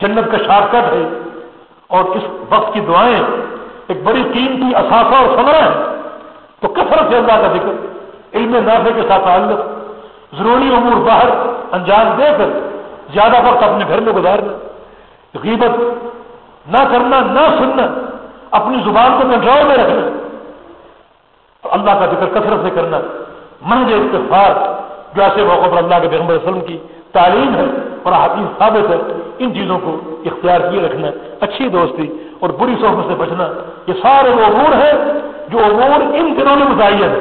جنت کا شارٹ کٹ ہے؟ اور اس وقت کی دعائیں؟ ایک بڑی قیمتی اثاثہ اور سمرا ہے۔ تو کثرت سے اللہ کا ذکر؟ علم نافع کے ساتھ تعلق، ضروری امور باہر انجام دے کر زیادہ وقت اپنے گھر میں گزارنا، غیبت نہ کرنا، نہ سننا، اپنی زبان کو کنٹرول میں رکھنا۔ تو اللہ کا ذکر کثرت سے کرنا۔ منج اتفاق جو ایسے موقع پر اللہ کے پیغمبر وسلم کی تعلیم ہے اور حقیق ثابت ہے، ان چیزوں کو اختیار کیے رکھنا، اچھی دوستی اور بری صحبت سے بچنا، یہ سارے وہ امور ہیں جو امور ان دنوں میں متعین ہے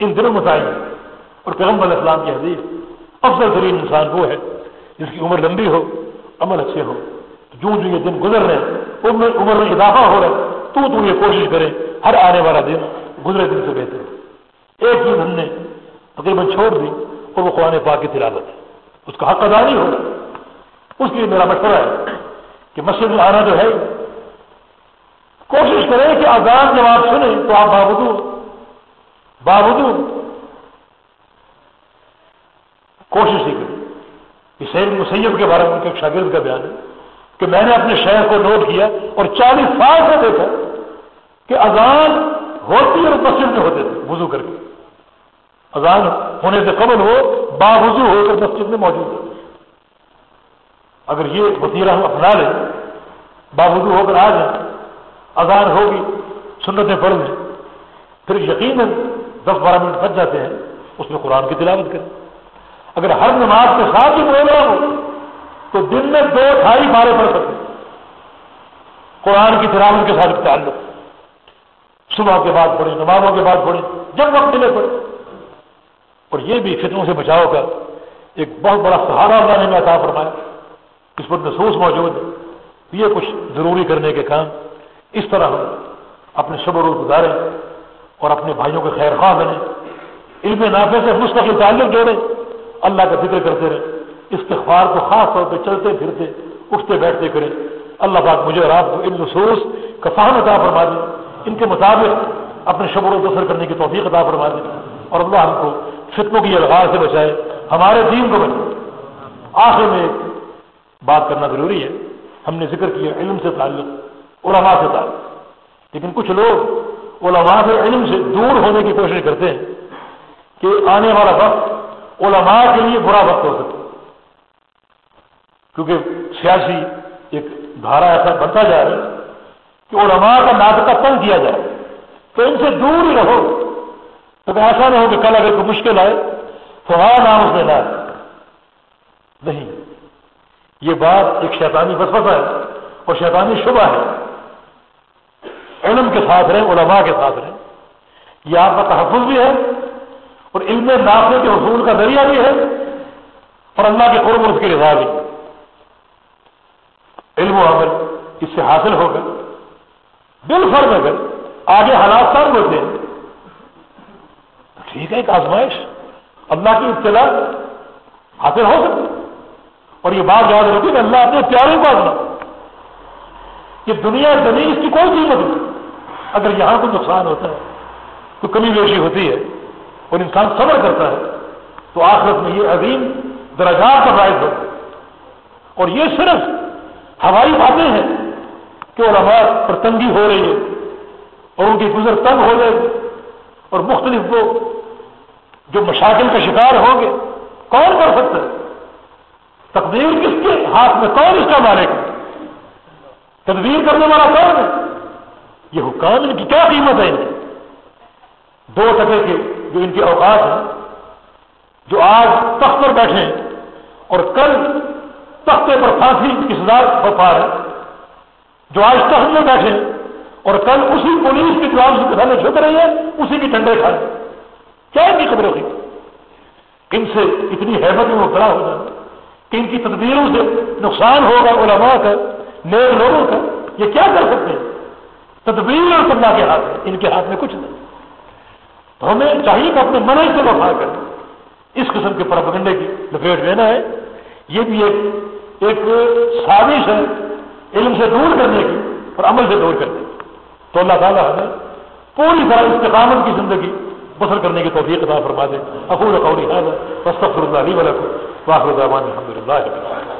ان دنوں متعین اور پیغمبر علیہ السلام کی حدیث افضل ترین انسان وہ ہے جس کی عمر لمبی ہو، عمل اچھے ہو۔ جو جو یہ دن گزر رہے ہیں عمر میں اضافہ ہو رہا ہے، تو تو یہ کوشش کرے، ہر آنے والا دن گزرے دن سے بہتر ایک چیز ہم نے تقریباً چھوڑ دی، اور وہ قرآن پاک کی تلاوت ہے۔ اس کا حق ادا نہیں ہوگا۔ اس لیے میرا مشورہ ہے کہ مسجد میں آنا جو ہے، کوشش کریں کہ آزاد جب آپ سنیں تو آپ باوجود باوجود کوشش ہی کریں۔ کہ سید مسیب کے بارے میں ان کے شاگرد کا بیان ہے کہ میں نے اپنے شہر کو نوٹ کیا اور چالیس سال سے دیکھا کہ اذان ہوتی اور مسجد میں ہوتے تھے، وضو کر کے۔ اذان ہونے سے قبل ہو، باوضو ہو کر مسجد میں موجود ہوتے اگر یہ وسیلہ ہم اپنا لیں باوضو ہو کر آ جائیں اذان ہوگی، سنتیں پڑھ لیں۔ پھر یقیناً دس بارہ منٹ بچ جاتے ہیں، اس میں قرآن کی تلاوت کریں۔ اگر ہر نماز کے ساتھ ہی پروگرام ہو، تو دن میں دو ڈھائی بارے پڑھ سکتے قرآن کی تلاوت کے ساتھ تعلق۔ صبح کے بعد پڑھیں، نمازوں کے بعد پڑھیں، جب وقت ملے پڑھیں۔ اور یہ بھی فتنوں سے بچاؤ کا ایک بہت بڑا سہارا اللہ نے عطا فرمایا۔ اس پر محسوس موجود ہے یہ کچھ ضروری کرنے کے کام۔ اس طرح ہم اپنے شب و روز گزاریں اور اپنے بھائیوں کے خیر خواہ بنیں۔ علم نافع سے مستقل تعلق جوڑیں۔ اللہ کا ذکر کرتے رہیں۔ استغفار کو خاص طور پہ چلتے پھرتے، اٹھتے بیٹھتے کریں۔ اللہ پاک مجھے اور آپ کو ان نصوص کا فہم عطا فرما دیں ان کے مطابق اپنے شبر و بسر کرنے کی توفیق عطا فرما دیں اور اللہ ہم کو فتنوں کی الغار سے بچائے، ہمارے دین کو بچائے۔ آخر میں بات کرنا ضروری ہے۔ ہم نے ذکر کیا علم سے تعلق، علماء سے تعلق۔ لیکن کچھ لوگ علماء سے علم سے دور ہونے کی کوشش کرتے ہیں کہ آنے والا وقت علماء کے لیے برا وقت ہو سکتا کیونکہ سیاسی ایک دھارا ایسا بنتا جا رہا ہے کہ علماء کا ناطقہ تنگ کیا جائے۔ تو ان سے دور ہی رہو۔ تو ایسا نہ ہو کہ کل اگر کوئی مشکل آئے تو ہمارا نام اس میں لائے نہیں، یہ بات ایک شیطانی بسوسا ہے اور شیطانی شبہ ہے۔ علم کے ساتھ رہیں، علماء کے ساتھ رہیں۔ یہ آپ کا تحفظ بھی ہے اور علم نافے کے حصول کا ذریعہ بھی ہے اور اللہ کے قرب اس کی رضا بھی۔ ہے علم و عمل اس سے حاصل ہوگا بل فرم اگر آگے حالات سب ہوتے ہیں ٹھیک ہے، ایک آزمائش۔ اللہ کی اطلاع حاصل ہو سکتی۔ اور یہ بات یاد رکھتی کہ اللہ اپنے پیارے کو آزما یہ دنیا، زمین، اس کی کوئی قیمت نہیں۔ اگر یہاں کوئی نقصان ہوتا ہے تو کمی بیشی ہوتی ہے اور انسان صبر کرتا ہے، تو آخرت میں یہ عظیم درجات کا باعث ہوتا ہے۔ اور یہ صرف ہوائی باتیں ہیں کہ علماء پر تنگی ہو رہی ہے اور ان کی گزر تنگ ہو جائے اور مختلف وہ جو مشاکل کا شکار ہوں گے، کون کر سکتا ہے؟ تقدیر کس کے ہاتھ میں؟ کون اس کا مالک ہے؟ تدبیر کرنے والا کون ہے؟ یہ حکام ان کی کیا قیمت ہے ان کی؟ دو ٹکے کے جو ان کے اوقات ہیں، جو آج تخت پر بیٹھے ہیں اور کل تختے پر پھانسی کی سزا ہو پا رہے جو آج تخت میں بیٹھے اور کل اسی پولیس کی جواب سے سامنے جھک رہی ہے اسی کی ٹنڈے کھائے کیا ان کی خبر ہوگی ان سے اتنی حیبت میں وہ کھڑا ہو جائے کہ ان کی تدبیروں سے نقصان ہوگا علماء کا نئے لوگوں کا، یہ کیا کر سکتے ہیں؟ تدبیر اور اللہ کے ہاتھ میں، ان کے ہاتھ میں کچھ نہیں۔ تو ہمیں چاہیے کہ اپنے من سے وفا کریں۔ اس قسم کے پرپگنڈے کی لپیٹ لینا ہے۔ یہ بھی ایک ایک سازش ہے علم سے دور کرنے کی اور عمل سے دور کرنے کی۔ تو اللہ تعالیٰ ہمیں پوری طرح استقامت کی زندگی بسر کرنے کی توفیق عطا فرما دے۔ اقول قولی هذا واستغفر الله لي ولكم واخر دعوانا الحمد لله رب العالمين۔